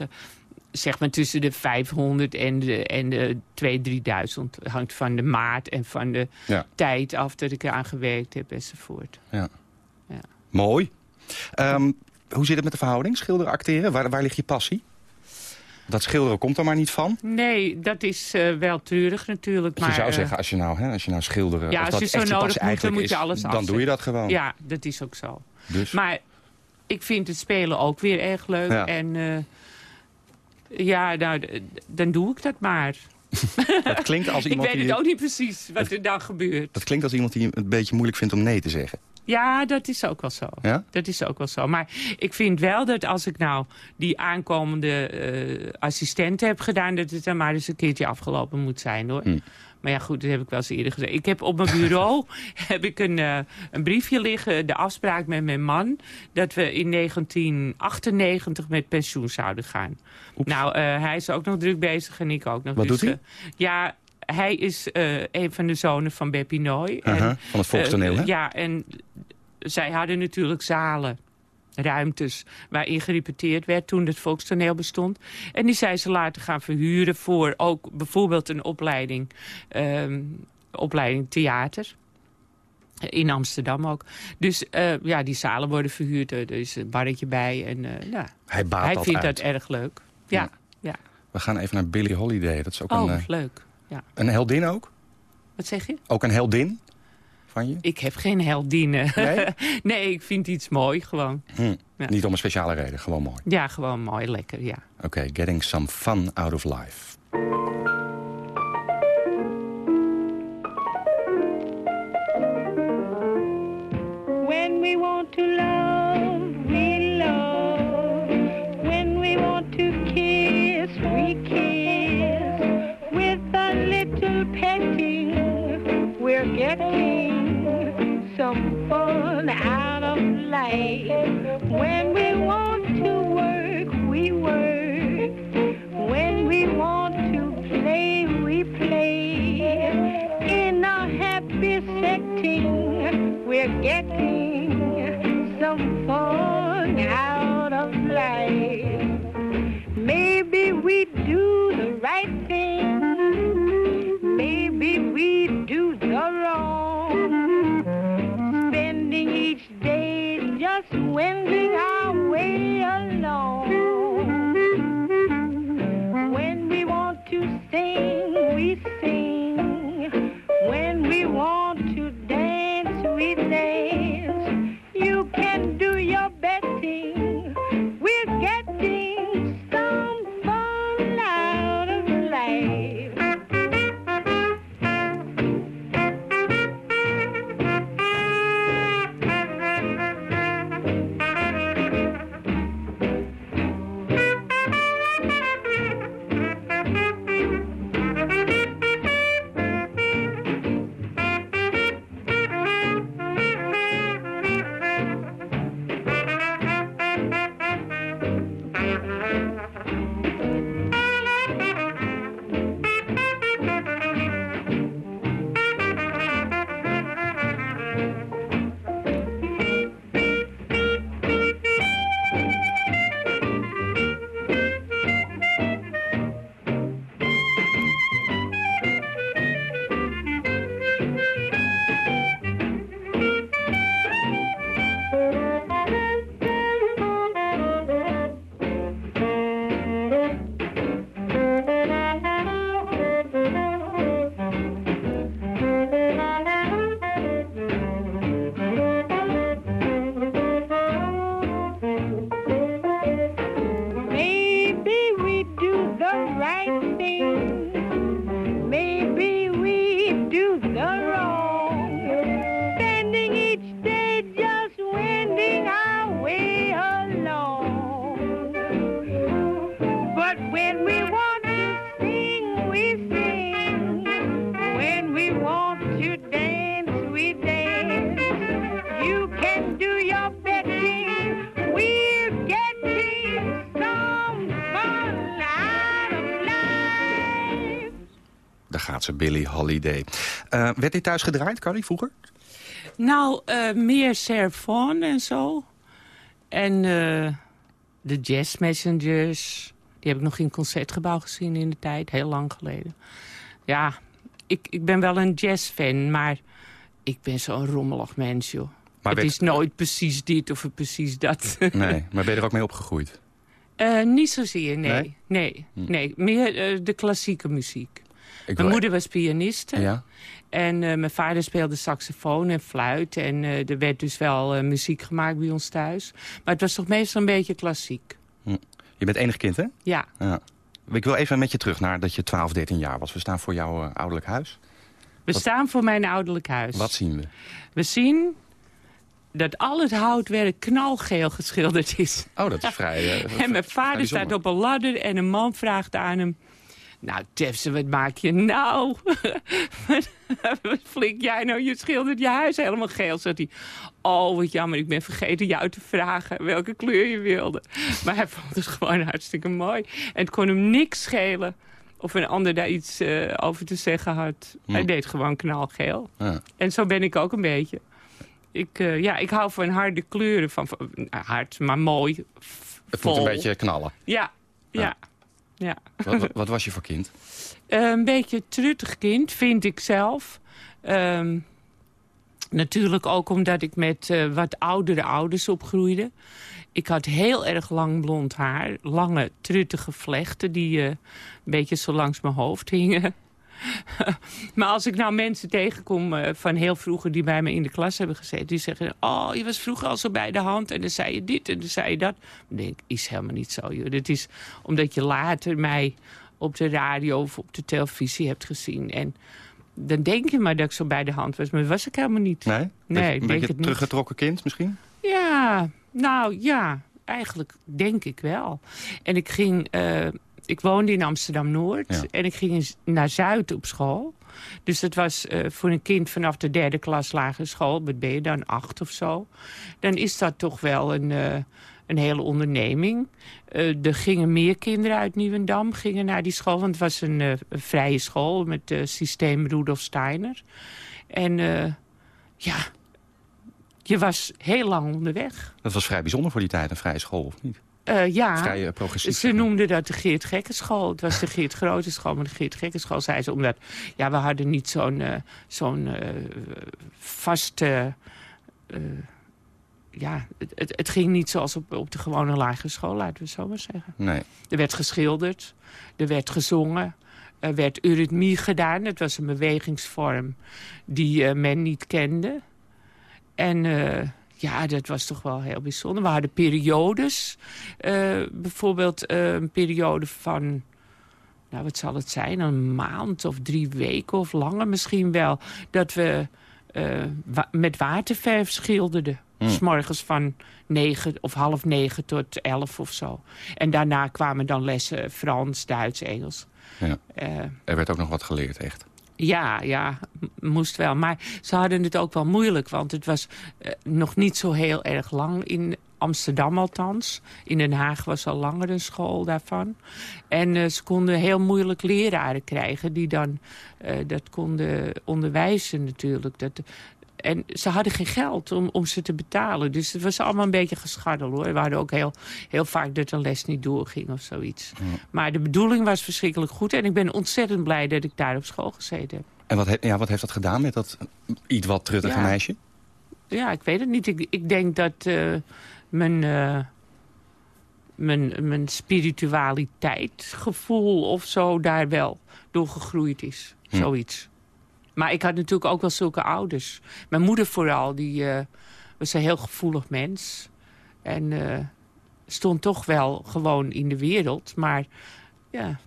[SPEAKER 6] zeg maar tussen de 500 en de, en de 2.000, 3.000. Hangt van de maat en van de
[SPEAKER 5] Ja.
[SPEAKER 6] tijd af dat ik eraan gewerkt heb enzovoort.
[SPEAKER 5] Ja.
[SPEAKER 6] Ja.
[SPEAKER 5] Mooi. Ehm, hoe zit het met de verhouding? Schilderen, acteren? Waar, waar ligt je passie? Dat schilderen komt er maar niet van.
[SPEAKER 6] Nee, dat is eh, wel treurig natuurlijk.
[SPEAKER 5] je
[SPEAKER 6] maar,
[SPEAKER 5] zou
[SPEAKER 6] eh,
[SPEAKER 5] zeggen, als je nou, hè, als je nou schilderen...
[SPEAKER 6] ja, als
[SPEAKER 5] dat
[SPEAKER 6] je zo nodig moet, dan moet je
[SPEAKER 5] is,
[SPEAKER 6] alles
[SPEAKER 5] Dan doe je dat gewoon.
[SPEAKER 6] Ja, dat is ook zo.
[SPEAKER 5] Dus,
[SPEAKER 6] Maar ik vind het spelen ook weer erg leuk.
[SPEAKER 5] Ja.
[SPEAKER 6] En eh, ja, nou, dan doe ik dat maar.
[SPEAKER 5] dat klinkt als
[SPEAKER 6] Ik
[SPEAKER 5] iemand
[SPEAKER 6] weet
[SPEAKER 5] die...
[SPEAKER 6] het ook niet precies wat er dan gebeurt.
[SPEAKER 5] Dat klinkt als iemand die het een beetje moeilijk vindt om nee te zeggen.
[SPEAKER 6] Ja, dat is ook wel zo.
[SPEAKER 5] Ja?
[SPEAKER 6] Dat is ook wel zo. Maar ik vind wel dat als ik nou die aankomende eh assistenten heb gedaan... dat het dan maar eens een keertje afgelopen moet zijn, hoor.
[SPEAKER 5] Hm.
[SPEAKER 6] Maar ja, goed, dat heb ik wel eens eerder gezegd. Ik heb op mijn bureau heb ik een, eh, een briefje liggen, de afspraak met mijn man... dat we in 1998 met pensioen zouden gaan.
[SPEAKER 5] Oeps.
[SPEAKER 6] Nou, eh, hij is ook nog druk bezig en ik ook nog.
[SPEAKER 5] Wat
[SPEAKER 6] Dus,
[SPEAKER 5] doet hij?
[SPEAKER 6] eh, ja, hij is een van de zonen van Beppie Nooy.
[SPEAKER 5] Van het volkstoneel, hè?
[SPEAKER 6] Ja, en zij hadden natuurlijk zalen, ruimtes... waarin gerepeteerd werd toen het volkstoneel bestond. En die zijn ze laten gaan verhuren voor ook bijvoorbeeld een opleiding... ehm, opleiding theater. In Amsterdam ook. Dus eh, ja, die zalen worden verhuurd. Er is een barretje bij. En, eh, ja.
[SPEAKER 5] Hij baat
[SPEAKER 6] Hij
[SPEAKER 5] dat
[SPEAKER 6] vindt
[SPEAKER 5] uit.
[SPEAKER 6] dat erg leuk. Ja, ja.
[SPEAKER 5] We gaan even naar Billie Holiday. Dat is ook
[SPEAKER 6] Oh,
[SPEAKER 5] een, eh,
[SPEAKER 6] leuk. Ja.
[SPEAKER 5] een heldin ook.
[SPEAKER 6] Wat zeg je?
[SPEAKER 5] Ook een heldin
[SPEAKER 6] ik heb geen Heldine.
[SPEAKER 5] Nee?
[SPEAKER 6] nee, ik vind iets mooi gewoon.
[SPEAKER 5] Hm. Niet om een speciale reden, gewoon mooi.
[SPEAKER 6] Ja, gewoon mooi, lekker, ja.
[SPEAKER 5] Oké, okay, getting some fun out of life.
[SPEAKER 10] When we want to love, we love. When we want to kiss, we kiss. With a little petting, we're getting. Fun out of life. When we want to work, we work. When we want to play, we play. In a happy setting, we're getting some fun out of life. Maybe we do
[SPEAKER 5] Billy Holiday. Eh, werd dit thuis gedraaid, Carrie, vroeger?
[SPEAKER 6] Nou, eh, meer Serfon en zo. En eh, de Jazz Messengers. Die heb ik nog in het Concertgebouw gezien in de tijd. Heel lang geleden. Ja, ik, ik ben wel een jazzfan, maar ik ben zo'n rommelig mens, joh.
[SPEAKER 5] Maar
[SPEAKER 6] het
[SPEAKER 5] werd-
[SPEAKER 6] is nooit precies dit of precies dat.
[SPEAKER 5] Nee, maar ben je er ook mee opgegroeid?
[SPEAKER 6] Niet zozeer, nee.
[SPEAKER 5] Nee?
[SPEAKER 6] Nee,
[SPEAKER 5] Hm.
[SPEAKER 6] nee. meer de klassieke muziek.
[SPEAKER 5] Ik
[SPEAKER 6] mijn moeder was pianiste.
[SPEAKER 5] Ja?
[SPEAKER 6] En eh, mijn vader speelde saxofoon en fluit. En eh, er werd dus wel eh, muziek gemaakt bij ons thuis. Maar het was toch meestal een beetje klassiek.
[SPEAKER 5] Hm. Je bent enig kind, hè?
[SPEAKER 6] Ja.
[SPEAKER 5] Ja. Ik wil even met je terug naar dat je 12, 13 jaar was. We staan voor jouw ouderlijk huis.
[SPEAKER 6] We
[SPEAKER 5] Wat-
[SPEAKER 6] staan voor mijn ouderlijk huis.
[SPEAKER 5] Wat zien we?
[SPEAKER 6] We zien dat al het houtwerk knalgeel geschilderd is.
[SPEAKER 5] Oh, dat is vrij...
[SPEAKER 6] en mijn vader staat op een ladder en een man vraagt aan hem... Nou, Tefse, wat maak je nou? wat flink jij nou? Je schildert je huis helemaal geel. Zegt hij, oh, wat jammer, ik ben vergeten jou te vragen welke kleur je wilde. Maar hij vond het gewoon hartstikke mooi. En het kon hem niks schelen of een ander daar iets eh, over te zeggen had.
[SPEAKER 5] Hm.
[SPEAKER 6] Hij deed gewoon knalgeel.
[SPEAKER 5] Ja.
[SPEAKER 6] En zo ben ik ook een beetje. Ik, eh, ja, ik hou van harde kleuren. Van, van- nou, hard, maar mooi.
[SPEAKER 5] Het moet
[SPEAKER 6] vol.
[SPEAKER 5] een beetje knallen.
[SPEAKER 6] Ja, ja. ja.
[SPEAKER 5] Wat, wat, wat was je voor kind?
[SPEAKER 6] Eh, een beetje truttig kind, vind ik zelf. Ehm, natuurlijk ook omdat ik met eh, wat oudere ouders opgroeide. Ik had heel erg lang blond haar. Lange, truttige vlechten die eh, een beetje zo langs mijn hoofd hingen. Maar als ik nou mensen tegenkom eh, van heel vroeger... die bij me in de klas hebben gezeten... die zeggen, oh, je was vroeger al zo bij de hand... en dan zei je dit en dan zei je dat. Dan denk ik, is helemaal niet zo, joh. Dat is omdat je later mij op de radio of op de televisie hebt gezien. En dan denk je maar dat ik zo bij de hand was. Maar dat was ik helemaal niet.
[SPEAKER 5] Nee?
[SPEAKER 6] Nee,
[SPEAKER 5] Beetje-
[SPEAKER 6] ik
[SPEAKER 5] een
[SPEAKER 6] denk
[SPEAKER 5] beetje
[SPEAKER 6] het niet.
[SPEAKER 5] teruggetrokken kind misschien?
[SPEAKER 6] Ja, nou ja, eigenlijk denk ik wel. En ik ging, eh, ik woonde in Amsterdam-Noord
[SPEAKER 5] Ja.
[SPEAKER 6] en ik ging in- naar Zuid op school. Dus dat was eh, voor een kind vanaf de derde klas lagere school... wat ben je dan, acht of zo... dan is dat toch wel een, eh, een hele onderneming. Eh, er gingen meer kinderen uit Nieuwendam gingen naar die school... want het was een, een vrije school met het systeem Rudolf Steiner. En ja, je was heel lang onderweg.
[SPEAKER 5] Dat was vrij bijzonder voor die tijd, een vrije school, of niet?
[SPEAKER 6] Eh, ja,
[SPEAKER 5] Vrij eh,
[SPEAKER 6] ze noemden dat de Geert Gekkenschool. Het was de Geert Grote school, maar de Geert Gekkenschool zei ze... omdat ja, we hadden niet zo'n eh, zo'n vaste... ja, het, het, ging niet zoals op, op de gewone lagere school, laten we het zo maar zeggen.
[SPEAKER 5] Nee.
[SPEAKER 6] Er werd geschilderd, er werd gezongen, er werd eurythmie gedaan. Het was een bewegingsvorm die men niet kende. En ja, dat was toch wel heel bijzonder. We hadden periodes. eh, bijvoorbeeld eh, een periode van... Nou, wat zal het zijn? Een maand of drie weken of langer misschien wel. Dat we eh, wa- met waterverf schilderden.
[SPEAKER 5] Hmm.
[SPEAKER 6] S morgens van negen of half negen tot elf of zo. En daarna kwamen dan lessen Frans, Duits, Engels.
[SPEAKER 5] Ja. Er werd ook nog wat geleerd, echt.
[SPEAKER 6] Ja, ja, moest wel. Maar ze hadden het ook wel moeilijk, want het was eh, nog niet zo heel erg lang in Amsterdam althans. In Den Haag was al langer een school daarvan. En eh, ze konden heel moeilijk leraren krijgen die dan eh, dat konden onderwijzen natuurlijk. Dat, en ze hadden geen geld om, om ze te betalen. Dus het was allemaal een beetje gescharrel hoor. We hadden ook heel, heel vaak dat een les niet doorging of zoiets. Maar de bedoeling was verschrikkelijk goed. En ik ben ontzettend blij dat ik daar op school gezeten heb.
[SPEAKER 5] En wat, he- ja, wat heeft dat gedaan met dat iets wat truttige
[SPEAKER 6] Ja.
[SPEAKER 5] meisje?
[SPEAKER 6] Ja, ik weet het niet. Ik, ik denk dat eh, mijn, eh, mijn, mijn spiritualiteit, gevoel of zo daar wel door gegroeid is.
[SPEAKER 5] Hm.
[SPEAKER 6] Zoiets. Maar ik had natuurlijk ook wel zulke ouders. Mijn moeder vooral, die eh, was een heel gevoelig mens. En eh, stond toch wel gewoon in de wereld. Maar ja,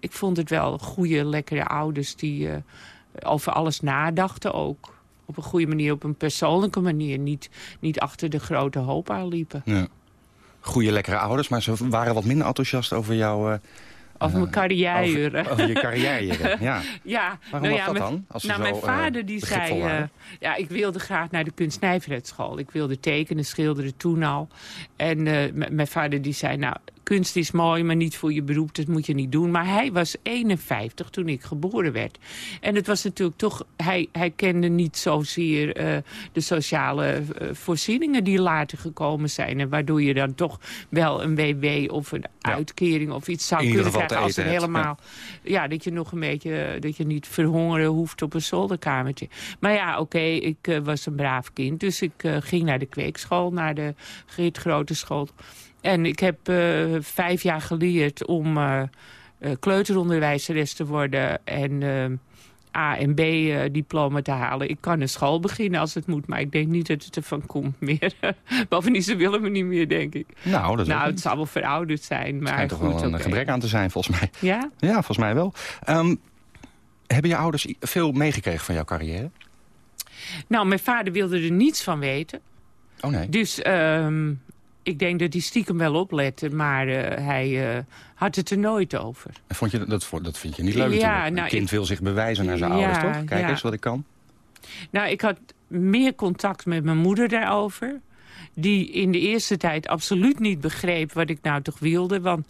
[SPEAKER 6] ik vond het wel goede, lekkere ouders die eh, over alles nadachten ook. Op een goede manier, op een persoonlijke manier. Niet, niet achter de grote hoop aanliepen.
[SPEAKER 5] Ja. Goeie, lekkere ouders, maar ze waren wat minder enthousiast over jouw...
[SPEAKER 6] Over mijn carrière.
[SPEAKER 5] Over, over je carrière, ja.
[SPEAKER 6] Ja,
[SPEAKER 5] Waarom
[SPEAKER 6] nou
[SPEAKER 5] was
[SPEAKER 6] ja,
[SPEAKER 5] dat
[SPEAKER 6] mijn,
[SPEAKER 5] dan? Als
[SPEAKER 6] nou,
[SPEAKER 5] zo,
[SPEAKER 6] mijn
[SPEAKER 5] eh,
[SPEAKER 6] vader die zei... eh, ja, ik wilde graag naar de kunstnijverheidsschool. Ik wilde tekenen, schilderen toen al. En m- mijn vader die zei... nou, kunst is mooi, maar niet voor je beroep. Dat moet je niet doen. Maar hij was 51 toen ik geboren werd. En het was natuurlijk toch... Hij, hij kende niet zozeer eh, de sociale eh, voorzieningen die later gekomen zijn. En waardoor je dan toch wel een WW of een uitkering of iets zou kunnen krijgen... als het helemaal ja, dat je nog een beetje, eh, dat je niet verhongeren hoeft op een zolderkamertje. Maar ja, oké, ik was een braaf kind. Dus ik ging naar de kweekschool, naar de Geert Grote school. En ik heb eh, vijf jaar geleerd om eh, eh, kleuteronderwijzeres te worden. En A en B eh, diploma te halen. Ik kan een school beginnen als het moet, maar ik denk niet dat het ervan komt meer. Bovendien, ze willen me niet meer, denk ik.
[SPEAKER 5] Nou, dat
[SPEAKER 6] nou, het zal wel verouderd zijn, maar
[SPEAKER 5] schijnt toch
[SPEAKER 6] goed,
[SPEAKER 5] wel een gebrek aan te zijn, volgens mij.
[SPEAKER 6] Ja?
[SPEAKER 5] Ja, volgens mij wel. Ehm, hebben je ouders veel meegekregen van jouw carrière?
[SPEAKER 6] Nou, mijn vader wilde er niets van weten.
[SPEAKER 5] Oh nee.
[SPEAKER 6] Dus ehm, ik denk dat hij stiekem wel oplette, maar eh, hij eh, had het er nooit over.
[SPEAKER 5] En Vond je, dat, dat vind je niet leuk
[SPEAKER 6] Ja.
[SPEAKER 5] Een
[SPEAKER 6] nou,
[SPEAKER 5] kind
[SPEAKER 6] ik-
[SPEAKER 5] wil zich bewijzen naar zijn
[SPEAKER 6] Ja,
[SPEAKER 5] ouders, toch? Kijk
[SPEAKER 6] ja.
[SPEAKER 5] eens wat ik kan.
[SPEAKER 6] Nou, ik had meer contact met mijn moeder daarover. Die in de eerste tijd absoluut niet begreep wat ik nou toch wilde. Want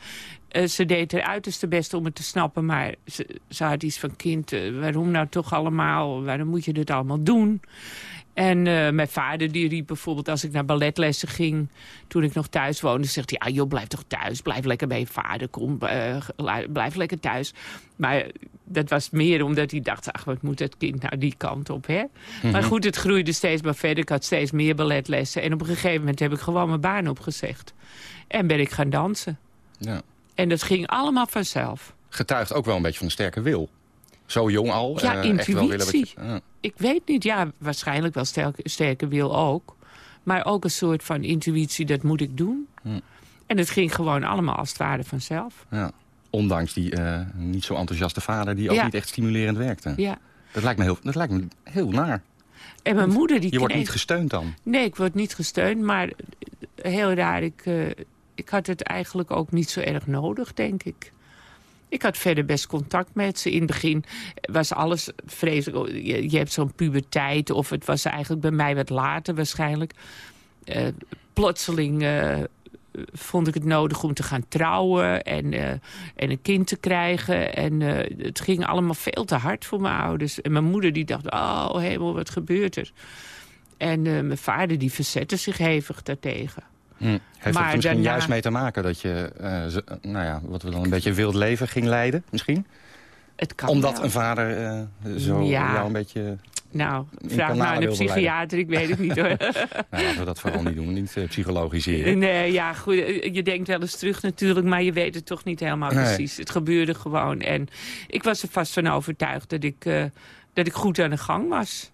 [SPEAKER 6] eh, ze deed haar uiterste best om het te snappen. Maar ze, ze had iets van kind, waarom nou toch allemaal? Waarom moet je dit allemaal doen? En eh, mijn vader die riep bijvoorbeeld als ik naar balletlessen ging... toen ik nog thuis woonde, zegt hij... ah joh, blijf toch thuis, blijf lekker bij je vader, kom, eh, blijf lekker thuis. Maar dat was meer omdat hij dacht... ach, wat moet dat kind nou die kant op, hè? Maar goed, het groeide steeds maar verder. Ik had steeds meer balletlessen. En op een gegeven moment heb ik gewoon mijn baan opgezegd. En ben ik gaan dansen.
[SPEAKER 5] Ja.
[SPEAKER 6] En dat ging allemaal vanzelf.
[SPEAKER 5] Getuigt ook wel een beetje van een sterke wil. Zo jong al.
[SPEAKER 6] Ja,
[SPEAKER 5] eh, echt wel
[SPEAKER 6] intuïtie. Ik weet niet, ja, waarschijnlijk wel sterke, sterke wil ook. Maar ook een soort van intuïtie, dat moet ik doen.
[SPEAKER 5] Hm.
[SPEAKER 6] En het ging gewoon allemaal als het ware vanzelf.
[SPEAKER 5] Ja. Ondanks die eh, niet zo enthousiaste vader die ook
[SPEAKER 6] Ja.
[SPEAKER 5] niet echt stimulerend werkte.
[SPEAKER 6] Ja.
[SPEAKER 5] Dat, lijkt me heel, dat lijkt me heel naar.
[SPEAKER 6] En mijn moeder die
[SPEAKER 5] Je wordt niet gesteund dan.
[SPEAKER 6] Nee, ik word niet gesteund, maar heel raar. Ik, eh, ik had het eigenlijk ook niet zo erg nodig, denk ik. Ik had verder best contact met ze. In het begin was alles vreselijk. Je, hebt zo'n puberteit, of het was eigenlijk bij mij wat later waarschijnlijk. Eh, plotseling eh, vond ik het nodig om te gaan trouwen en, eh, en een kind te krijgen. En het ging allemaal veel te hard voor mijn ouders. En mijn moeder die dacht, oh hemel, wat gebeurt er? En mijn vader die verzette zich hevig daartegen.
[SPEAKER 5] Hm. Heeft het
[SPEAKER 6] Maar
[SPEAKER 5] er misschien
[SPEAKER 6] daarna-
[SPEAKER 5] juist mee te maken dat je, eh, zo- nou ja, wat we dan een beetje wild leven ging leiden, misschien?
[SPEAKER 6] Het kan
[SPEAKER 5] Omdat
[SPEAKER 6] wel.
[SPEAKER 5] een vader eh, zo
[SPEAKER 6] Ja.
[SPEAKER 5] jou een beetje...
[SPEAKER 6] Nou, vraag maar aan een psychiater, ik weet het niet hoor.
[SPEAKER 5] Nou, laten we dat vooral niet doen, niet uh, psychologiseren.
[SPEAKER 6] Nee, ja, goed. eh, Je denkt wel eens terug natuurlijk, maar je weet het toch niet helemaal
[SPEAKER 5] Nee.
[SPEAKER 6] precies. Het gebeurde gewoon. En ik was er vast van overtuigd dat ik, eh, dat ik goed aan de gang was.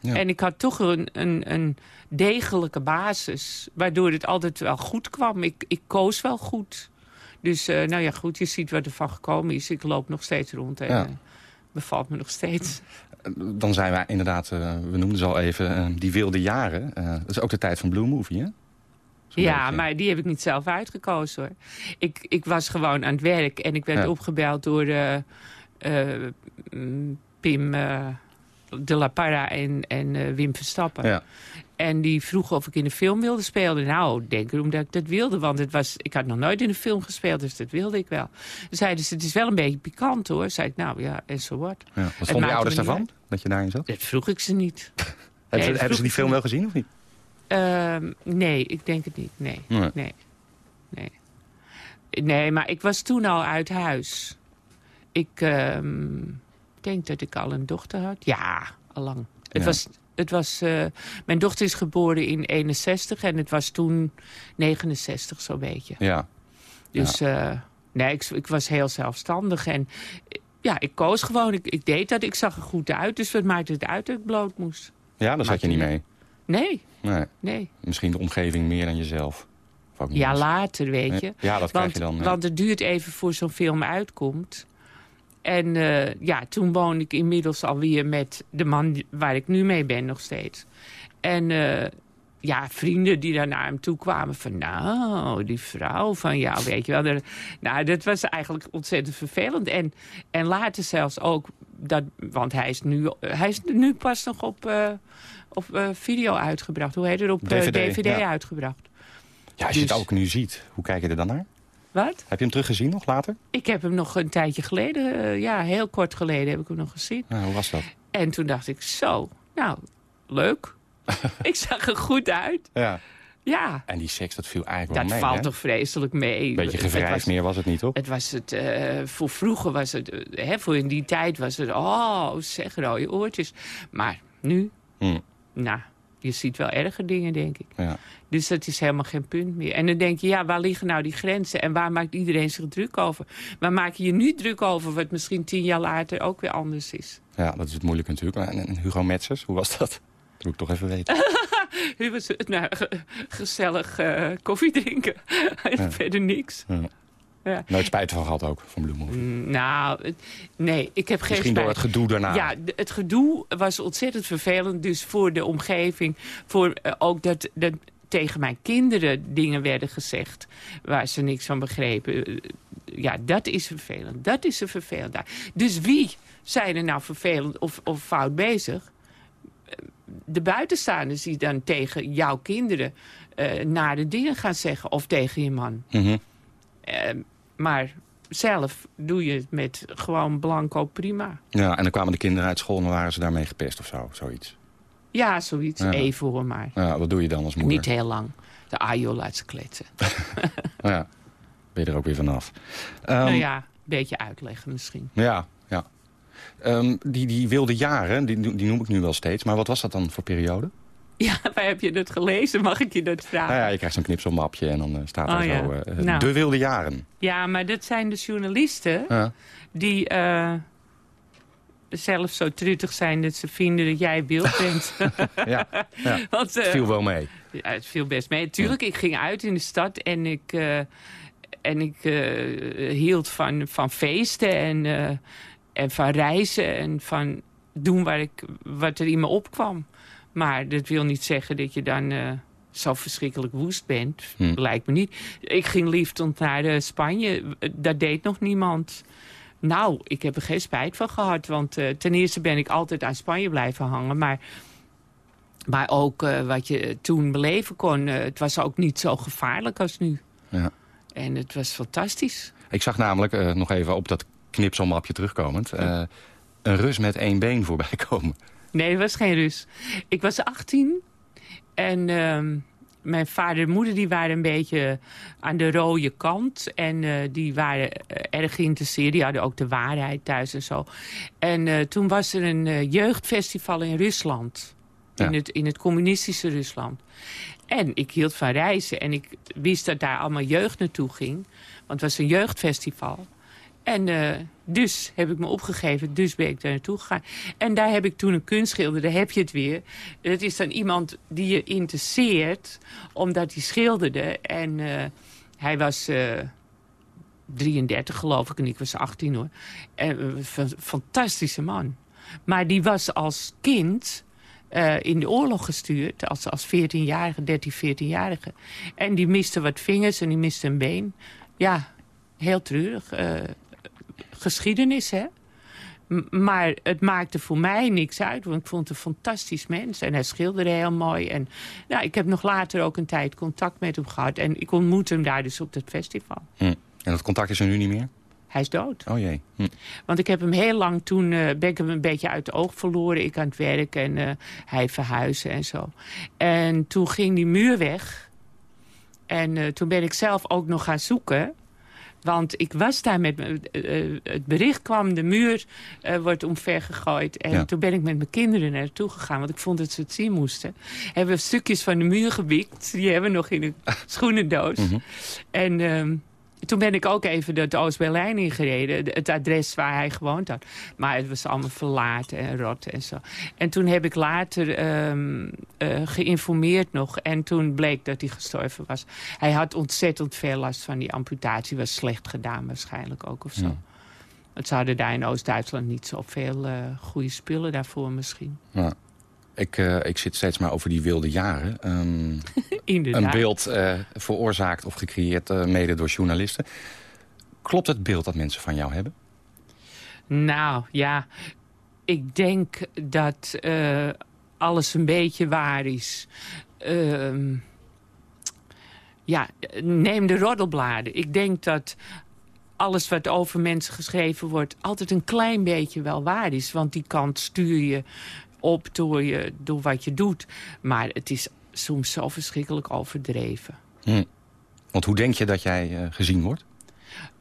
[SPEAKER 5] Ja.
[SPEAKER 6] En ik had toch een, een, een degelijke basis, waardoor het altijd wel goed kwam. Ik, ik koos wel goed. Dus eh, nou ja, goed, je ziet wat er van gekomen is. Ik loop nog steeds rond en
[SPEAKER 5] Ja.
[SPEAKER 6] eh, bevalt me nog steeds.
[SPEAKER 5] Dan zijn we inderdaad, eh, we noemden ze al even, die wilde jaren. Dat is ook de tijd van Blue Movie, hè?
[SPEAKER 6] Ja,
[SPEAKER 5] beetje.
[SPEAKER 6] maar die heb ik niet zelf uitgekozen hoor. Ik, ik was gewoon aan het werk en ik werd
[SPEAKER 5] Ja.
[SPEAKER 6] opgebeld door mm, Pim de La Parra en, en eh, Wim Verstappen.
[SPEAKER 5] Ja.
[SPEAKER 6] En die vroeg of ik in de film wilde spelen. Nou, denk erom dat ik dat wilde. Want het was, ik had nog nooit in een film gespeeld, dus dat wilde ik wel. Zeiden ze, het is wel een beetje pikant hoor. Zei ik, nou ja, en zo wat.
[SPEAKER 5] Ja. Wat vonden je ouders daarvan, dat je daarin zat?
[SPEAKER 6] Dat vroeg ik ze niet.
[SPEAKER 5] hebben ze, hebben
[SPEAKER 6] vroeg
[SPEAKER 5] ze die film wel gezien of niet?
[SPEAKER 6] Ehm, nee, ik denk het niet. Nee.
[SPEAKER 5] Nee.
[SPEAKER 6] nee. Nee. Nee, maar ik was toen al uit huis. Ik ehm, denk dat ik al een dochter had. Ja, al lang. Het
[SPEAKER 5] Ja.
[SPEAKER 6] was, het was, eh, mijn dochter is geboren in 61 en het was toen 69 zo'n beetje.
[SPEAKER 5] Ja.
[SPEAKER 6] Dus eh, nee, ik, ik was heel zelfstandig. En ja, ik koos gewoon. Ik, ik deed dat. Ik zag er goed uit. Dus wat maakte het uit dat ik bloot moest?
[SPEAKER 5] Ja, daar zat je niet mee.
[SPEAKER 6] Nee,
[SPEAKER 5] Nee.
[SPEAKER 6] nee.
[SPEAKER 5] Misschien de omgeving meer dan jezelf.
[SPEAKER 6] Ja, later, weet je.
[SPEAKER 5] Ja, dat krijg je dan. ja.
[SPEAKER 6] want het duurt even voor zo'n film uitkomt. En eh, ja, toen woon ik inmiddels alweer met de man waar ik nu mee ben nog steeds. En eh, ja, vrienden die daar naar hem toe kwamen van... nou, die vrouw van jou, weet je wel. Nou, dat was eigenlijk ontzettend vervelend. En, en later zelfs ook, dat, want hij is nu, hij is nu pas nog op, eh, op video uitgebracht. Hoe heet het? Op
[SPEAKER 5] DVD,
[SPEAKER 6] DVD,
[SPEAKER 5] ja.
[SPEAKER 6] uitgebracht.
[SPEAKER 5] ja, als je
[SPEAKER 6] dus-
[SPEAKER 5] het ook nu ziet, hoe kijk je er dan naar?
[SPEAKER 6] Wat?
[SPEAKER 5] Heb je hem teruggezien nog later?
[SPEAKER 6] Ik heb hem nog een tijdje geleden, eh, ja, heel kort geleden heb ik hem nog gezien.
[SPEAKER 5] Ja, hoe was dat?
[SPEAKER 6] En toen dacht ik, zo, nou, leuk. ik zag er goed uit.
[SPEAKER 5] Ja.
[SPEAKER 6] Ja,
[SPEAKER 5] En die seks, dat viel eigenlijk
[SPEAKER 6] dat
[SPEAKER 5] wel mee,
[SPEAKER 6] valt
[SPEAKER 5] hè?
[SPEAKER 6] toch vreselijk mee.
[SPEAKER 5] Beetje
[SPEAKER 6] was-
[SPEAKER 5] meer was het niet, toch?
[SPEAKER 6] Het was het, eh, voor vroeger was het, eh, hè, voor in die tijd was het, oh, zeg rode oortjes. Maar nu,
[SPEAKER 5] Hm.
[SPEAKER 6] nou, je ziet wel erger dingen, denk ik.
[SPEAKER 5] Ja.
[SPEAKER 6] Dus dat is helemaal geen punt meer. En dan denk je, ja, waar liggen nou die grenzen? En waar maakt iedereen zich druk over? Waar maak je je nu druk over, wat misschien tien jaar later ook weer anders is?
[SPEAKER 5] ja, dat is het moeilijke natuurlijk. En, en Hugo Metzers, hoe was dat? Dat moet ik toch even weten.
[SPEAKER 6] Het nou, ge- gezellig eh, koffie drinken. Verder niks.
[SPEAKER 5] Ja.
[SPEAKER 6] Ja.
[SPEAKER 5] Nooit spijt van gehad ook, van Movie.
[SPEAKER 6] Mm, Nou, nee, ik heb geen
[SPEAKER 5] Misschien door het gedoe daarna.
[SPEAKER 6] Ja, het gedoe was ontzettend vervelend. Dus voor de omgeving, voor eh, ook dat, dat tegen mijn kinderen dingen werden gezegd... waar ze niks van begrepen. Eh, Ja, dat is vervelend. Dat is er vervelend. Dus wie zijn er nou vervelend of, of fout bezig? Eh, De buitenstaanders die dan tegen jouw kinderen... eh nare dingen gaan zeggen of tegen je man. Eh, maar zelf doe je het met gewoon blanco prima.
[SPEAKER 5] ja, en dan kwamen de kinderen uit school en waren ze daarmee gepest of zo, zoiets.
[SPEAKER 6] Ja, zoiets.
[SPEAKER 5] Ja.
[SPEAKER 6] Even hoor maar.
[SPEAKER 5] Ja, wat doe je dan als moeder?
[SPEAKER 6] Niet heel lang. De ajo laat ze kletsen.
[SPEAKER 5] Ja, ben je er ook weer vanaf. Ehm,
[SPEAKER 6] nou ja, een beetje uitleggen misschien.
[SPEAKER 5] Ja, ja. Ehm, die, die wilde jaren, die, die noem ik nu wel steeds. Maar wat was dat dan voor periode?
[SPEAKER 6] Ja, waar heb je dat gelezen? Mag ik je dat vragen?
[SPEAKER 5] Nou ja, je krijgt zo'n knipselmapje en dan eh, staat er
[SPEAKER 6] Oh,
[SPEAKER 5] zo...
[SPEAKER 6] ja.
[SPEAKER 5] eh,
[SPEAKER 6] Nou.
[SPEAKER 5] De wilde jaren.
[SPEAKER 6] Ja, maar dat zijn de journalisten
[SPEAKER 5] Ja.
[SPEAKER 6] die eh, zelf zo truttig zijn dat ze vinden dat jij wild bent.
[SPEAKER 5] ja, ja.
[SPEAKER 6] Want, eh,
[SPEAKER 5] Het viel wel mee.
[SPEAKER 6] Ja, het viel best mee. Tuurlijk, ik ging uit in de stad en ik, eh, en ik eh, hield van, van feesten en, eh, en van reizen en van doen waar ik, wat er in me opkwam. Maar dat wil niet zeggen dat je dan eh, zo verschrikkelijk woest bent.
[SPEAKER 5] Hm.
[SPEAKER 6] Lijkt me niet. Ik ging liefst naar eh, Spanje. Dat deed nog niemand. Nou, ik heb er geen spijt van gehad. Want eh, ten eerste ben ik altijd aan Spanje blijven hangen. Maar, maar ook wat je toen beleven kon. het was ook niet zo gevaarlijk als nu.
[SPEAKER 5] Ja.
[SPEAKER 6] En het was fantastisch.
[SPEAKER 5] Ik zag namelijk, nog even op dat knipselmapje terugkomend... een Rus met één been voorbij komen.
[SPEAKER 6] Nee, het was geen Rus. Ik was 18 en ehm, mijn vader en moeder die waren een beetje aan de rode kant. En eh, die waren eh, erg geïnteresseerd. Die hadden ook de waarheid thuis en zo. En eh, toen was er een jeugdfestival in Rusland. In, het, in het communistische Rusland. En ik hield van reizen. En ik wist dat daar allemaal jeugd naartoe ging. Want het was een jeugdfestival. En eh, dus heb ik me opgegeven, dus ben ik daar naartoe gegaan. En daar heb ik toen een kunstschilder, daar heb je het weer. Dat is dan iemand die je interesseert, omdat hij schilderde. En eh, hij was eh 33 geloof ik en ik was 18 hoor. En, fantastische man. Maar die was als kind in de oorlog gestuurd. Als, als 14-jarige, 13, 14-jarige. En die miste wat vingers en die miste een been. Ja, heel treurig. eh, geschiedenis, hè? M- maar het maakte voor mij niks uit, want ik vond het een fantastisch mens. En hij schilderde heel mooi. En nou, ik heb nog later ook een tijd contact met hem gehad. En ik ontmoette hem daar dus op dat festival.
[SPEAKER 5] Hm. En dat contact is er nu niet meer?
[SPEAKER 6] Hij is dood.
[SPEAKER 5] Oh jee. Hm.
[SPEAKER 6] Want ik heb hem heel lang toen, eh, ben ik hem een beetje uit het oog verloren. Ik aan het werk en eh, hij verhuizen en zo. En toen ging die muur weg. En eh, toen ben ik zelf ook nog gaan zoeken. Want ik was daar met... me- eh, eh, het bericht kwam, de muur eh, wordt omver gegooid. En
[SPEAKER 5] Ja.
[SPEAKER 6] toen ben ik met mijn kinderen naartoe gegaan. Want ik vond dat ze het zien moesten. Hebben we stukjes van de muur gewikt. Die hebben we nog in een schoenendoos.
[SPEAKER 5] Mhm.
[SPEAKER 6] En ehm, toen ben ik ook even de Oost-Berlijn ingereden. de- Het adres waar hij gewoond had. Maar het was allemaal verlaten en rot en zo. En toen heb ik later ehm, eh, geïnformeerd nog. En toen bleek dat hij gestorven was. Hij had ontzettend veel last van die amputatie. Was slecht gedaan waarschijnlijk ook of zo.
[SPEAKER 5] Ja.
[SPEAKER 6] Het zouden daar in Oost-Duitsland niet zoveel eh goede spullen daarvoor misschien.
[SPEAKER 5] Ja. Ik, eh, ik zit steeds maar over die wilde jaren. Ehm,
[SPEAKER 6] Inderdaad.
[SPEAKER 5] een beeld eh, veroorzaakt of gecreëerd eh, mede door journalisten. Klopt het beeld dat mensen van jou hebben?
[SPEAKER 6] Nou, ja. Ik denk dat alles een beetje waar is. Ehm, ja, neem de roddelbladen. Ik denk dat alles wat over mensen geschreven wordt... altijd een klein beetje wel waar is. Want die kant stuur je op door, je, door wat je doet. Maar het is soms zo verschrikkelijk overdreven.
[SPEAKER 5] Hm. Want hoe denk je dat jij eh, gezien wordt?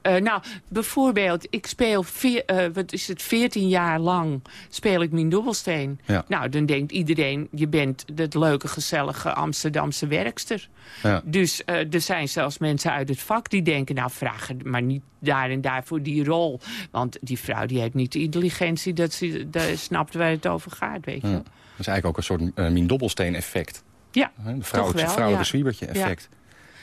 [SPEAKER 6] Eh, nou, bijvoorbeeld, ik speel, veer, eh, wat is het, 14 jaar lang speel ik mijn dobbelsteen.
[SPEAKER 5] Ja.
[SPEAKER 6] Nou, dan denkt iedereen, je bent dat leuke, gezellige Amsterdamse werkster.
[SPEAKER 5] Ja.
[SPEAKER 6] Dus eh, er zijn zelfs mensen uit het vak die denken, nou, vraag maar niet daar en daar voor die rol. Want die vrouw die heeft niet de intelligentie dat ze dat snapt waar het over gaat, weet je.
[SPEAKER 5] Ja. Dat is eigenlijk ook een soort Mien Dobbelsteen effect.
[SPEAKER 6] Ja,
[SPEAKER 5] De
[SPEAKER 6] wel,
[SPEAKER 5] vrouwelijke
[SPEAKER 6] ja.
[SPEAKER 5] zwiebertje effect.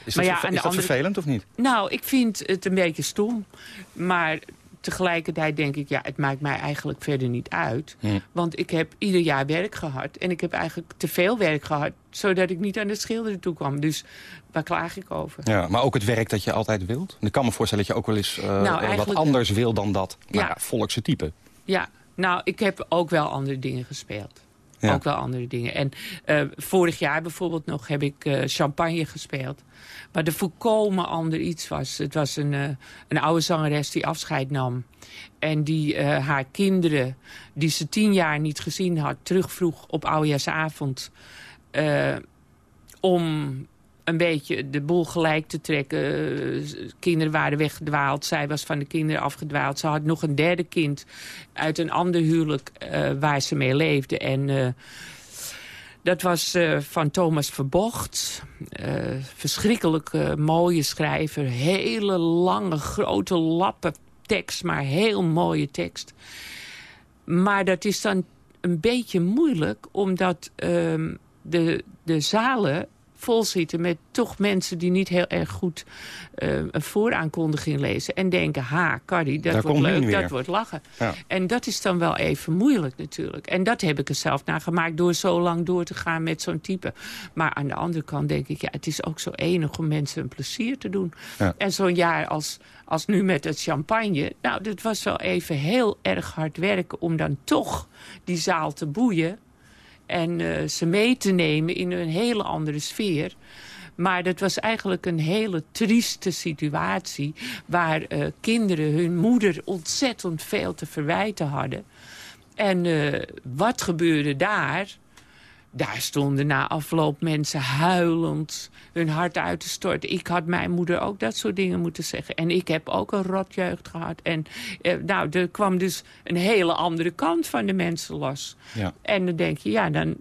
[SPEAKER 5] Is
[SPEAKER 6] Maar
[SPEAKER 5] dat,
[SPEAKER 6] ja, de
[SPEAKER 5] is dat
[SPEAKER 6] andere-
[SPEAKER 5] vervelend of niet?
[SPEAKER 6] Nou, ik vind het een beetje stom. Maar tegelijkertijd denk ik, ja, het maakt mij eigenlijk verder niet uit.
[SPEAKER 5] Hm.
[SPEAKER 6] Want ik heb ieder jaar werk gehad. En ik heb eigenlijk te veel werk gehad, zodat ik niet aan het schilderen toe kwam. Dus waar klaag ik over?
[SPEAKER 5] Ja, maar ook het werk dat je altijd wilt. Ik kan me voorstellen dat je ook wel eens eh, wat
[SPEAKER 6] eigenlijk-
[SPEAKER 5] anders wil dan dat nou,
[SPEAKER 6] Ja.
[SPEAKER 5] ja, volkse type.
[SPEAKER 6] Ja, nou, ik heb ook wel andere dingen gespeeld. Ook wel andere dingen. En eh, vorig jaar bijvoorbeeld nog heb ik eh, champagne gespeeld. Waar de volkomen ander iets was. Het was een, eh, een oude zangeres die afscheid nam. En die haar kinderen, die ze tien jaar niet gezien had... terugvroeg op oudejaarsavond... om een beetje de boel gelijk te trekken. Eh, kinderen waren weggedwaald. Zij was van de kinderen afgedwaald. Ze had nog een derde kind uit een ander huwelijk eh, waar ze mee leefde. En eh, dat was van Thomas Verbocht. Verschrikkelijk mooie schrijver. Hele lange, grote lappen tekst, maar heel mooie tekst. Maar dat is dan een beetje moeilijk, omdat ehm, de, de zalen vol zitten met toch mensen die niet heel erg goed eh, een vooraankondiging lezen. En denken, ha, Cardi, dat
[SPEAKER 5] Daar
[SPEAKER 6] wordt leuk, dat wordt lachen.
[SPEAKER 5] Ja.
[SPEAKER 6] En dat is dan wel even moeilijk natuurlijk. En dat heb ik er zelf naar gemaakt door zo lang door te gaan met zo'n type. Maar aan de andere kant denk ik, ja, het is ook zo enig om mensen een plezier te doen.
[SPEAKER 5] Ja.
[SPEAKER 6] En zo'n jaar als, als nu met het champagne, nou, dat was wel even heel erg hard werken om dan toch die zaal te boeien. En eh, ze mee te nemen in een hele andere sfeer. Maar dat was eigenlijk een hele trieste situatie... waar eh, kinderen hun moeder ontzettend veel te verwijten hadden. En eh, wat gebeurde daar? Daar stonden na afloop mensen huilend hun hart uit te storten. Ik had mijn moeder ook dat soort dingen moeten zeggen. En ik heb ook een rotjeugd gehad. En eh, nou, er kwam dus een hele andere kant van de mensen los.
[SPEAKER 5] Ja.
[SPEAKER 6] En dan denk je, ja, dan,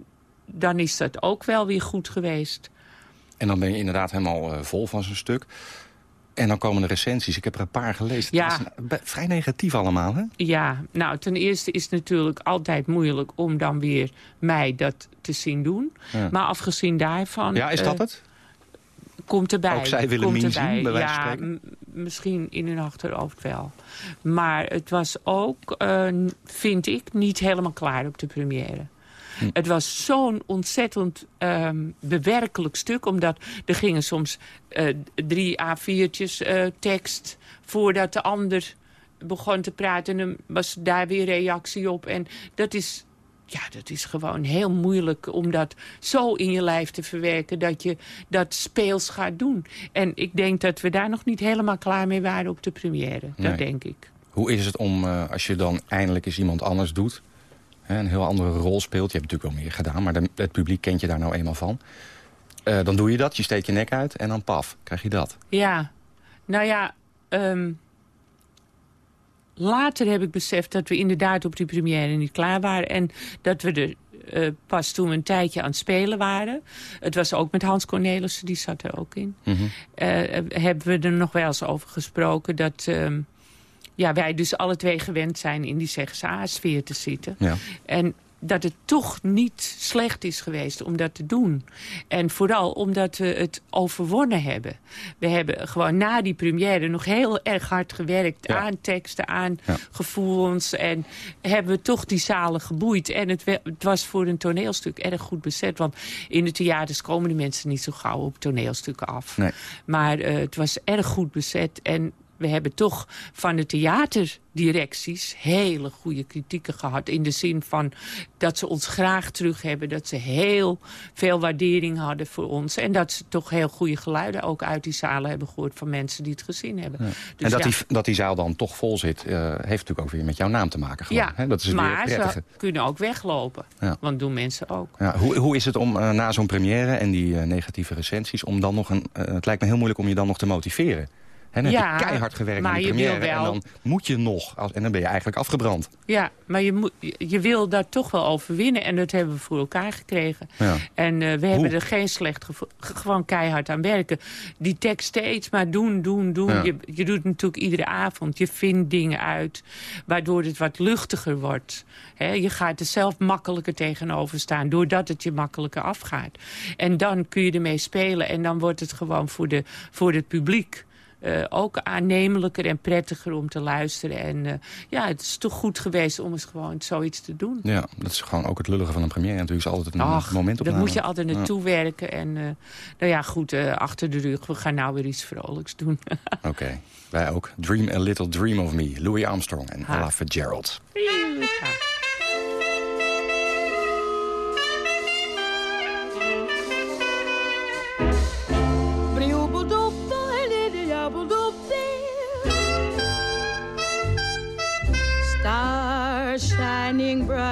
[SPEAKER 6] dan is dat ook wel weer goed geweest.
[SPEAKER 5] En dan ben je inderdaad helemaal eh, vol van zo'n stuk. En dan komen de recensies. Ik heb er een paar gelezen.
[SPEAKER 6] Ja.
[SPEAKER 5] Het is een- vrij negatief allemaal, hè?
[SPEAKER 6] Ja, nou, ten eerste is het natuurlijk altijd moeilijk om dan weer mij dat te zien doen.
[SPEAKER 5] Ja.
[SPEAKER 6] Maar afgezien daarvan...
[SPEAKER 5] Ja, is
[SPEAKER 6] eh,
[SPEAKER 5] dat het?
[SPEAKER 6] Komt erbij.
[SPEAKER 5] Ook zij willen zien, bij wijze van
[SPEAKER 6] ja, misschien in hun achterhoofd wel. Maar het was ook, eh, vind ik, niet helemaal klaar op de première.
[SPEAKER 5] Hm.
[SPEAKER 6] Het was zo'n ontzettend ehm, bewerkelijk stuk. Omdat er gingen soms eh, drie A4'tjes eh, tekst... voordat de ander begon te praten. En dan was daar weer reactie op. En dat is ja, dat is gewoon heel moeilijk om dat zo in je lijf te verwerken... dat je dat speels gaat doen. En ik denk dat we daar nog niet helemaal klaar mee waren op de première.
[SPEAKER 5] Nee.
[SPEAKER 6] Dat denk ik.
[SPEAKER 5] Hoe is het om, eh, als je dan eindelijk eens iemand anders doet... Een heel andere rol speelt. Je hebt natuurlijk wel meer gedaan, maar de- het publiek kent je daar nou eenmaal van. Eh, dan doe je dat, je steekt je nek uit en dan paf, krijg je dat.
[SPEAKER 6] Ja, nou ja... ehm, later heb ik beseft dat we inderdaad op die première niet klaar waren. En dat we er eh, pas toen we een tijdje aan het spelen waren. Het was ook met Hans Cornelissen, die zat er ook in.
[SPEAKER 5] Mhm.
[SPEAKER 6] eh, hebben we er nog wel eens over gesproken... dat ehm, ja, wij dus alle twee gewend zijn in die CSA-sfeer te zitten.
[SPEAKER 5] Ja.
[SPEAKER 6] En dat het toch niet slecht is geweest om dat te doen. En vooral omdat we het overwonnen hebben. We hebben gewoon na die première nog heel erg hard gewerkt...
[SPEAKER 5] Ja.
[SPEAKER 6] aan teksten, aan
[SPEAKER 5] Ja.
[SPEAKER 6] gevoelens. En hebben we toch die zalen geboeid. En het, het was voor een toneelstuk erg goed bezet. Want in de theaters komen de mensen niet zo gauw op toneelstukken af.
[SPEAKER 5] Nee.
[SPEAKER 6] Maar eh, het was erg goed bezet. En we hebben toch van de theaterdirecties hele goede kritieken gehad. In de zin van dat ze ons graag terug hebben. Dat ze heel veel waardering hadden voor ons. En dat ze toch heel goede geluiden ook uit die zalen hebben gehoord... van mensen die het gezien hebben. Dus
[SPEAKER 5] en dat,
[SPEAKER 6] ja.
[SPEAKER 5] die, dat die zaal dan toch vol zit, eh, heeft natuurlijk ook weer met jouw naam te maken. Gewoon,
[SPEAKER 6] Ja,
[SPEAKER 5] hè? Dat is weer
[SPEAKER 6] maar ze kunnen ook weglopen.
[SPEAKER 5] Ja.
[SPEAKER 6] Want doen mensen ook.
[SPEAKER 5] Ja, hoe, hoe is het om eh, na zo'n première en die eh, negatieve recensies... om dan nog een, het lijkt me heel moeilijk om je dan nog te motiveren. Hè, dan
[SPEAKER 6] Ja,
[SPEAKER 5] heb je keihard gewerkt
[SPEAKER 6] maar wil
[SPEAKER 5] première... en
[SPEAKER 6] wel-
[SPEAKER 5] dan moet je nog, als- en dan ben je eigenlijk afgebrand.
[SPEAKER 6] Ja, maar je, moet, je wil dat toch wel overwinnen. En dat hebben we voor elkaar gekregen.
[SPEAKER 5] Ja.
[SPEAKER 6] En eh, we
[SPEAKER 5] Hoe?
[SPEAKER 6] hebben er geen slecht gevoel. Gewoon keihard aan werken. Die tekst steeds maar doen, doen, doen.
[SPEAKER 5] Ja.
[SPEAKER 6] Je, je doet natuurlijk iedere avond. Je vindt dingen uit. Waardoor het wat luchtiger wordt. Je gaat er zelf makkelijker tegenover staan. Doordat het je makkelijker afgaat. En dan kun je ermee spelen. En dan wordt het gewoon voor, de, voor het publiek. Eh, ook aannemelijker en prettiger om te luisteren. En eh, ja, het is toch goed geweest om eens gewoon zoiets te doen.
[SPEAKER 5] Ja, dat is gewoon ook het lullige van een première. Natuurlijk is altijd een
[SPEAKER 6] Ach,
[SPEAKER 5] moment op
[SPEAKER 6] daar moet je altijd naartoe werken. En eh, nou ja, goed, achter de rug. We gaan nou weer iets vrolijks doen.
[SPEAKER 5] Oké, wij ook. Dream a Little Dream of Me. Louis Armstrong en
[SPEAKER 6] Ha.
[SPEAKER 5] Ella Fitzgerald.
[SPEAKER 6] Ja.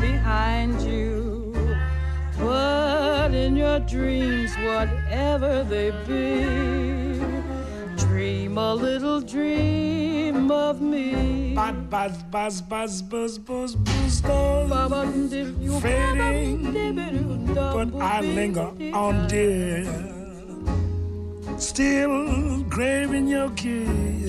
[SPEAKER 8] behind you. But in your dreams, whatever they be, dream a little dream of me.
[SPEAKER 11] Buzz, buzz, buzz, buzz, buzz, buzz, buzz, stars fading, but I linger on, dear. Still craving your kiss.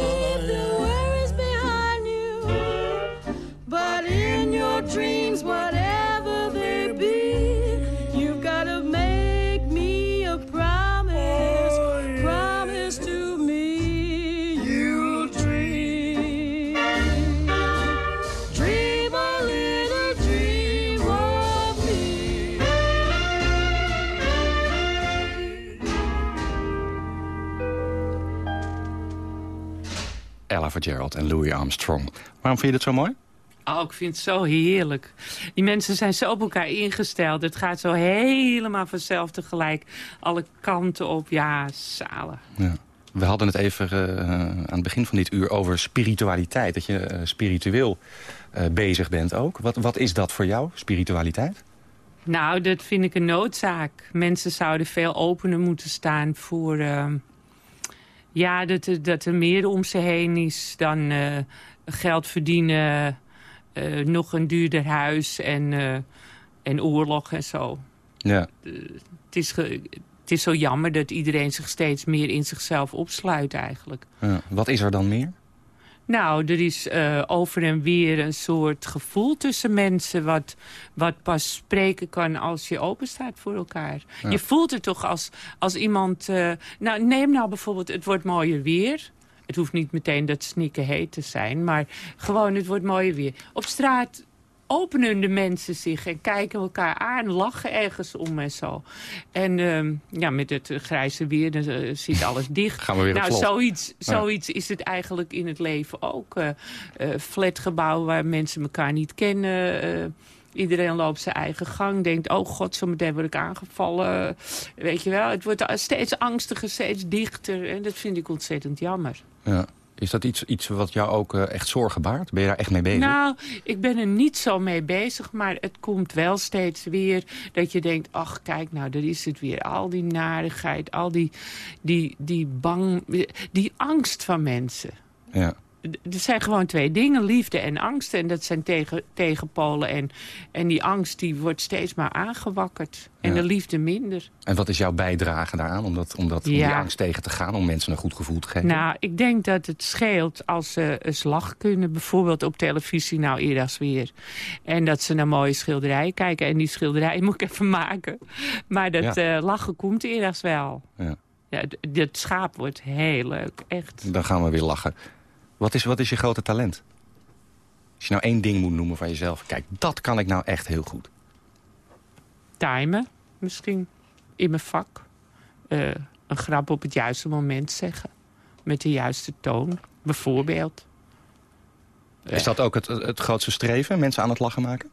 [SPEAKER 8] Dreams, whatever they be, you've gotta make me a promise. Oh, promise to me you'll dream. Dream a little dream of me.
[SPEAKER 5] Ella Fitzgerald en Louis Armstrong. Waarom vind je dit zo mooi?
[SPEAKER 6] Oh, ik vind het zo heerlijk. Die mensen zijn zo op elkaar ingesteld. Het gaat zo helemaal vanzelf tegelijk. Alle kanten op. Ja, zalen.
[SPEAKER 5] Ja. We hadden het even eh, aan het begin van dit uur over spiritualiteit. Dat je eh, spiritueel eh, bezig bent ook. Wat, wat is dat voor jou, spiritualiteit?
[SPEAKER 6] Nou, dat vind ik een noodzaak. Mensen zouden veel opener moeten staan voor... ehm, ja, dat, er- dat er meer om ze heen is dan geld verdienen... eh, nog een duurder huis en, eh, en oorlog en zo.
[SPEAKER 5] Ja.
[SPEAKER 6] Het is, het is zo jammer dat iedereen zich steeds meer in zichzelf opsluit eigenlijk.
[SPEAKER 5] ja. Wat is er dan meer?
[SPEAKER 6] Nou, er is eh, over en weer een soort gevoel tussen mensen... Wat, wat pas spreken kan als je open staat voor elkaar.
[SPEAKER 5] Ja.
[SPEAKER 6] Je voelt het toch als, als iemand... eh, nou, neem nou bijvoorbeeld, het wordt mooier weer. Het hoeft niet meteen dat snikken heet te zijn... maar gewoon, het wordt mooier weer. Op straat openen de mensen zich en kijken elkaar aan, lachen ergens om en zo. En ehm, ja, met het grijze weer dan, eh, zit alles dicht.
[SPEAKER 5] Gaan we weer
[SPEAKER 6] nou, zoiets,
[SPEAKER 5] Ja.
[SPEAKER 6] zoiets is het eigenlijk in het leven ook. eh eh, flatgebouwen waar mensen elkaar niet kennen... Iedereen loopt zijn eigen gang. Denkt, oh god, zometeen word ik aangevallen. Weet je wel, het wordt steeds angstiger, steeds dichter. En dat vind ik ontzettend jammer.
[SPEAKER 5] Ja. Is dat iets, iets wat jou ook eh, echt zorgen baart? Ben je daar echt mee bezig?
[SPEAKER 6] Nou, ik ben er niet zo mee bezig, maar het komt wel steeds weer dat je denkt, ach kijk nou, daar is het weer. Al die narigheid, al die, die, die bang, die angst van mensen.
[SPEAKER 5] Ja.
[SPEAKER 6] Er zijn gewoon twee dingen, liefde en angst. En dat zijn tegen, tegenpolen. En, en die angst die wordt steeds maar aangewakkerd. En
[SPEAKER 5] Ja.
[SPEAKER 6] de liefde minder.
[SPEAKER 5] En wat is jouw bijdrage daaraan om, dat, om, dat, om die angst tegen te gaan? Om mensen een goed gevoel te geven?
[SPEAKER 6] Nou, ik denk dat het scheelt als ze eens lachen kunnen. Bijvoorbeeld op televisie, nou eerdags weer. En dat ze naar mooie schilderijen kijken. En die schilderijen moet ik even maken. Maar dat
[SPEAKER 5] Ja.
[SPEAKER 6] eh, lachen komt eerdags wel.
[SPEAKER 5] Ja.
[SPEAKER 6] Ja, dat schaap wordt heel leuk, echt.
[SPEAKER 5] Dan gaan we weer lachen. Wat is, wat is je grote talent? Als je nou één ding moet noemen van jezelf. Kijk, dat kan ik nou echt heel goed.
[SPEAKER 6] Timen, misschien, in mijn vak. Eh, een grap op het juiste moment zeggen. Met de juiste toon, bijvoorbeeld.
[SPEAKER 5] Is dat ook het, het grootste streven? Mensen aan het lachen maken?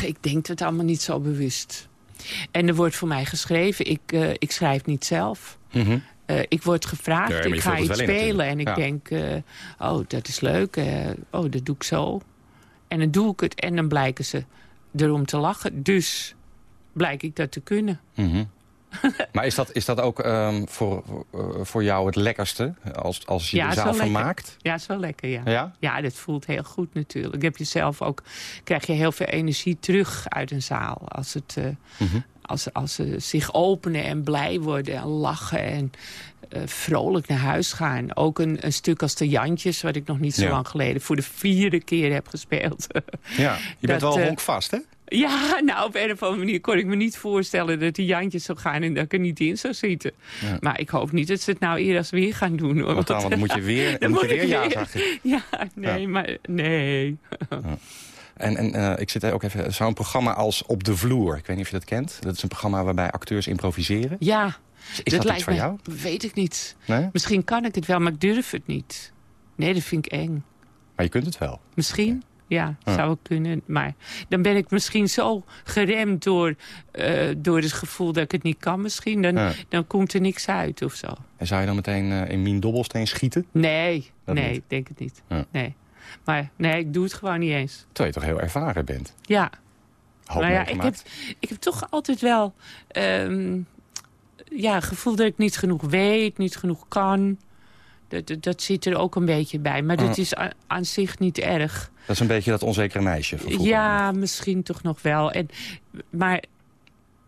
[SPEAKER 6] Ik denk het allemaal niet zo bewust. En er wordt voor mij geschreven. Ik, eh, ik schrijf niet zelf.
[SPEAKER 5] Mhm.
[SPEAKER 6] Eh, ik word gevraagd,
[SPEAKER 5] Nee,
[SPEAKER 6] ik ga iets spelen. En ik.
[SPEAKER 5] Ja.
[SPEAKER 6] denk, eh, oh, dat is leuk. eh, oh, dat doe ik zo. En dan doe ik het en dan blijken ze erom te lachen. Dus blijk ik dat te kunnen.
[SPEAKER 5] Mhm. maar is dat, is dat ook ehm, voor, voor- jou het lekkerste? Als, als je
[SPEAKER 6] Ja,
[SPEAKER 5] de zaal
[SPEAKER 6] lekker.
[SPEAKER 5] vermaakt?
[SPEAKER 6] Ja, is wel lekker, ja.
[SPEAKER 5] Ja?
[SPEAKER 6] Ja, dat voelt heel goed natuurlijk. Heb je zelf ook, krijg je heel veel energie terug uit een zaal. Als, het,
[SPEAKER 5] Mhm.
[SPEAKER 6] Als, als ze zich openen en blij worden en lachen en eh, vrolijk naar huis gaan. Ook een, een stuk als de Jantjes, wat ik nog niet zo
[SPEAKER 5] Ja.
[SPEAKER 6] lang geleden voor de vierde keer heb gespeeld.
[SPEAKER 5] Ja, je bent
[SPEAKER 6] Dat,
[SPEAKER 5] wel
[SPEAKER 6] eh,
[SPEAKER 5] honkvast, hè?
[SPEAKER 6] Ja, nou, op een of andere manier kon ik me niet voorstellen dat die Jantjes zou gaan en dat ik er niet in zou zitten.
[SPEAKER 5] Ja.
[SPEAKER 6] Maar ik hoop niet dat ze het nou eerst weer gaan doen. Hoor,
[SPEAKER 5] Want dan, want dan moet je weer, dan
[SPEAKER 6] Dan
[SPEAKER 5] moet je weer ja
[SPEAKER 6] weer.
[SPEAKER 5] zeggen.
[SPEAKER 6] Ja, nee,
[SPEAKER 5] Ja.
[SPEAKER 6] maar nee.
[SPEAKER 5] En, en eh, ik zit ook even, zo'n programma als Op de Vloer. Ik weet niet of je dat kent. Dat is een programma waarbij acteurs improviseren.
[SPEAKER 6] Ja,
[SPEAKER 5] Is dat, iets
[SPEAKER 6] lijkt
[SPEAKER 5] voor jou?
[SPEAKER 6] Weet ik niet.
[SPEAKER 5] Nee?
[SPEAKER 6] Misschien kan ik het wel, maar ik durf het niet. Nee, dat vind ik eng.
[SPEAKER 5] Maar je kunt het wel.
[SPEAKER 6] Misschien, ja,
[SPEAKER 5] Ja.
[SPEAKER 6] zou ik kunnen. Maar dan ben ik misschien zo geremd door, eh, door het gevoel dat ik het niet kan misschien. Dan,
[SPEAKER 5] Ja.
[SPEAKER 6] dan komt er niks uit of zo.
[SPEAKER 5] En zou je dan meteen eh, in Mien Dobbelsteen schieten?
[SPEAKER 6] Nee,
[SPEAKER 5] Dat
[SPEAKER 6] nee,
[SPEAKER 5] niet.
[SPEAKER 6] denk het niet.
[SPEAKER 5] Ja.
[SPEAKER 6] Nee. Maar nee, ik doe het gewoon niet eens.
[SPEAKER 5] Terwijl je toch heel ervaren bent.
[SPEAKER 6] Ja,
[SPEAKER 5] Hoop
[SPEAKER 6] nou ja, ik heb, ik heb toch altijd wel ehm ja, gevoel dat ik niet genoeg weet, niet genoeg kan. Dat, dat, dat zit er ook een beetje bij. Maar dat
[SPEAKER 5] Ja.
[SPEAKER 6] is aan zich niet erg.
[SPEAKER 5] Dat is een beetje dat onzekere meisje.
[SPEAKER 6] Ja, misschien toch nog wel. En, maar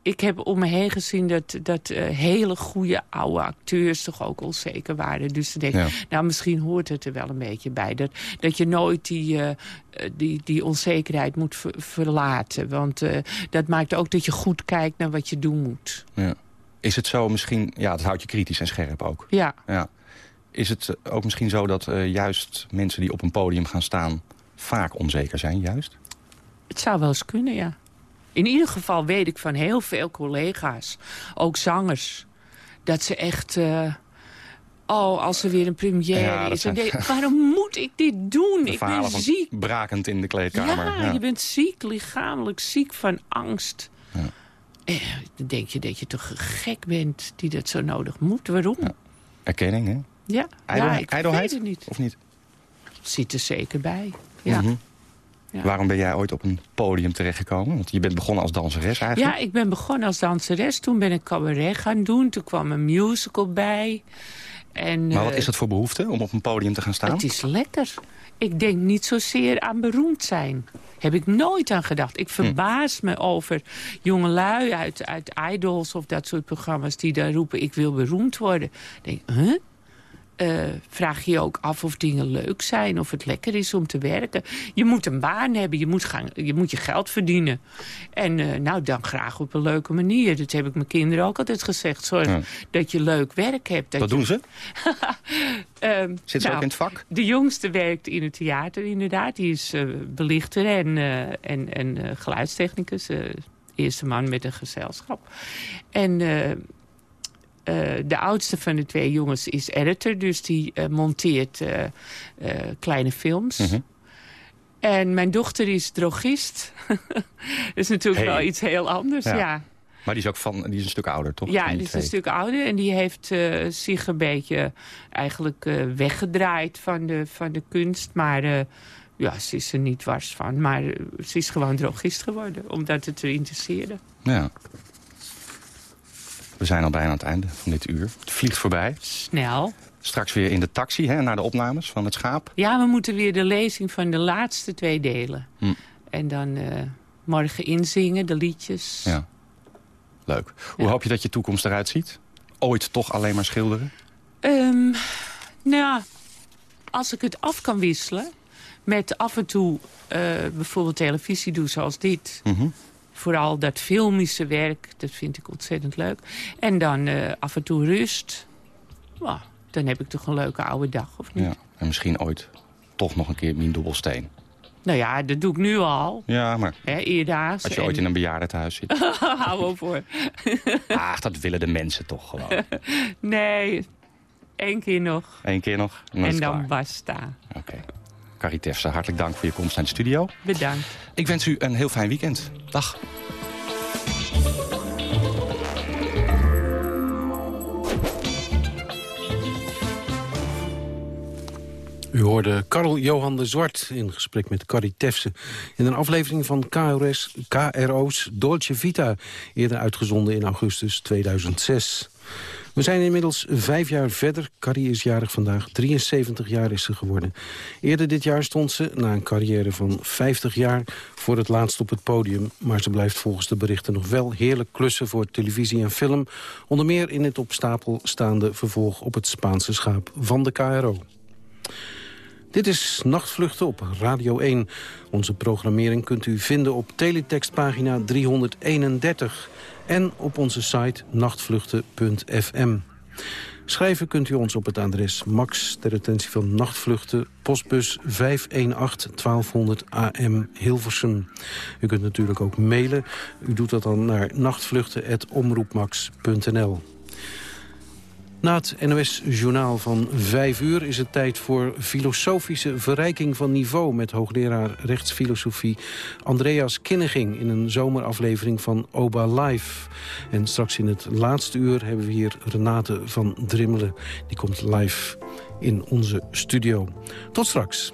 [SPEAKER 6] ik heb om me heen gezien dat, dat eh, hele goede oude acteurs toch ook onzeker waren. Dus dan denk ik,
[SPEAKER 5] Ja.
[SPEAKER 6] nou misschien hoort het er wel een beetje bij. Dat, dat je nooit die, eh, eh, die, die onzekerheid moet ver- verlaten. Want dat maakt ook dat je goed kijkt naar wat je doen moet.
[SPEAKER 5] Ja. Is het zo misschien... Ja, dat houdt je kritisch en scherp ook.
[SPEAKER 6] Ja,
[SPEAKER 5] Ja. Is het ook misschien zo dat juist mensen die op een podium gaan staan... vaak onzeker zijn, juist?
[SPEAKER 6] het zou wel eens kunnen, ja. In ieder geval weet ik van heel veel collega's, ook zangers... dat ze echt... eh, Oh, als er weer een première
[SPEAKER 5] Ja,
[SPEAKER 6] is.
[SPEAKER 5] Zijn-
[SPEAKER 6] waarom moet ik dit doen? Ik ben ziek.
[SPEAKER 5] brakend in de kleedkamer.
[SPEAKER 6] Ja, je bent ziek, lichamelijk ziek van angst.
[SPEAKER 5] Ja.
[SPEAKER 6] Eh, dan denk je dat je toch gek bent die dat zo nodig moet. Waarom? Ja,
[SPEAKER 5] Erkenning, hè?
[SPEAKER 6] ja,
[SPEAKER 5] Ijdel-
[SPEAKER 6] ik weet het niet.
[SPEAKER 5] Of niet?
[SPEAKER 6] Zit er zeker bij. Ja.
[SPEAKER 5] Mhm.
[SPEAKER 6] Ja.
[SPEAKER 5] Waarom ben jij ooit op een podium terechtgekomen? Want je bent begonnen als danseres eigenlijk.
[SPEAKER 6] Ja, ik ben begonnen als danseres. Toen ben ik cabaret gaan doen. Toen kwam een musical bij. En,
[SPEAKER 5] maar wat
[SPEAKER 6] eh,
[SPEAKER 5] is dat voor behoefte om op een podium te gaan staan?
[SPEAKER 6] Het is lekker. Ik denk niet zozeer aan beroemd zijn. Heb ik nooit aan gedacht. Ik verbaas me over jongelui uit, uit Idols of dat soort programma's... die daar roepen, ik wil beroemd worden. Ik denk, huh? Eh, vraag je je ook af of dingen leuk zijn, of het lekker is om te werken. Je moet een baan hebben, je moet, gaan, je, moet je geld verdienen. En eh, nou, dan graag op een leuke manier. Dat heb ik mijn kinderen ook altijd gezegd. Zorg
[SPEAKER 5] Ja.
[SPEAKER 6] dat je leuk werk hebt. Dat
[SPEAKER 5] Wat
[SPEAKER 6] je,
[SPEAKER 5] doen ze?
[SPEAKER 6] Ehm,
[SPEAKER 5] Zit ze
[SPEAKER 6] nou,
[SPEAKER 5] ook in het vak?
[SPEAKER 6] de jongste werkt in het theater inderdaad. Die is eh, belichter en, en, en geluidstechnicus. eerste man met een gezelschap. En eh, de oudste van de twee jongens is editor. Dus die eh, monteert eh, kleine films.
[SPEAKER 5] Mhm.
[SPEAKER 6] En mijn dochter is drogist. dat is natuurlijk
[SPEAKER 5] Hey.
[SPEAKER 6] wel iets heel anders,
[SPEAKER 5] Ja.
[SPEAKER 6] ja.
[SPEAKER 5] Maar die is ook van, die is een stuk ouder, toch?
[SPEAKER 6] Ja, die is een stuk ouder en die heeft zich een beetje eigenlijk weggedraaid van de, van de kunst. Maar ja, ze is er niet wars van. Maar ze is gewoon drogist geworden, omdat het haar interesseerde.
[SPEAKER 5] Ja. We zijn al bijna aan het einde van dit uur. Het vliegt voorbij.
[SPEAKER 6] Snel.
[SPEAKER 5] Straks weer in de taxi, hè, naar de opnames van het schaap.
[SPEAKER 6] Ja, we moeten weer de lezing van de laatste twee delen.
[SPEAKER 5] Hm.
[SPEAKER 6] En dan eh, morgen inzingen, de liedjes.
[SPEAKER 5] Ja. Leuk. Hoe hoop je dat je toekomst eruit ziet? Ooit toch alleen maar schilderen?
[SPEAKER 6] Ehm, nou, als ik het af kan wisselen... met af en toe eh, bijvoorbeeld televisie doen zoals dit...
[SPEAKER 5] Mhm.
[SPEAKER 6] Vooral dat filmische werk, dat vind ik ontzettend leuk. En dan eh, af en toe rust. Nou, dan heb ik toch een leuke oude dag, of niet?
[SPEAKER 5] Ja. En misschien ooit toch nog een keer Mien Dobbelsteen.
[SPEAKER 6] Nou ja, dat doe ik nu al.
[SPEAKER 5] Ja, maar
[SPEAKER 6] Hè, eerdaags.
[SPEAKER 5] als je ooit in een bejaardentehuis zit.
[SPEAKER 6] Hou op voor.
[SPEAKER 5] Ach, dat willen de mensen toch gewoon.
[SPEAKER 6] Nee, één keer nog.
[SPEAKER 5] Eén keer nog. En, dan
[SPEAKER 6] en basta.
[SPEAKER 5] Oké. Carrie Tefse, hartelijk dank voor je komst naar de studio.
[SPEAKER 6] Bedankt.
[SPEAKER 5] Ik wens u een heel fijn weekend. Dag.
[SPEAKER 4] U hoorde Karel Johan de Zwart in gesprek met Carrie Tefse... in een aflevering van KRO's, KRO's Dolce Vita... eerder uitgezonden in augustus 2006. We zijn inmiddels vijf jaar verder. Carrie is jarig vandaag. 73 jaar is ze geworden. Eerder dit jaar stond ze, na een carrière van 50 jaar... voor het laatst op het podium. Maar ze blijft volgens de berichten nog wel heerlijk klussen... voor televisie en film. Onder meer in het op stapel staande vervolg op het Spaanse schaap van de KRO. Dit is Nachtvluchten op Radio 1. Onze programmering kunt u vinden op teletextpagina 331 en op onze site nachtvluchten.fm. Schrijven kunt u ons op het adres Max ter attentie van nachtvluchten, postbus 518 1200 AM Hilversum. U kunt natuurlijk ook mailen. U doet dat dan naar nachtvluchten.omroepmax.nl. Na het NOS-journaal van 5 uur is het tijd voor filosofische verrijking van niveau... met hoogleraar rechtsfilosofie Andreas Kinneging... in een zomeraflevering van Oba Live. En straks in het laatste uur hebben we hier Renate van Drimmelen. Die komt live in onze studio. Tot straks.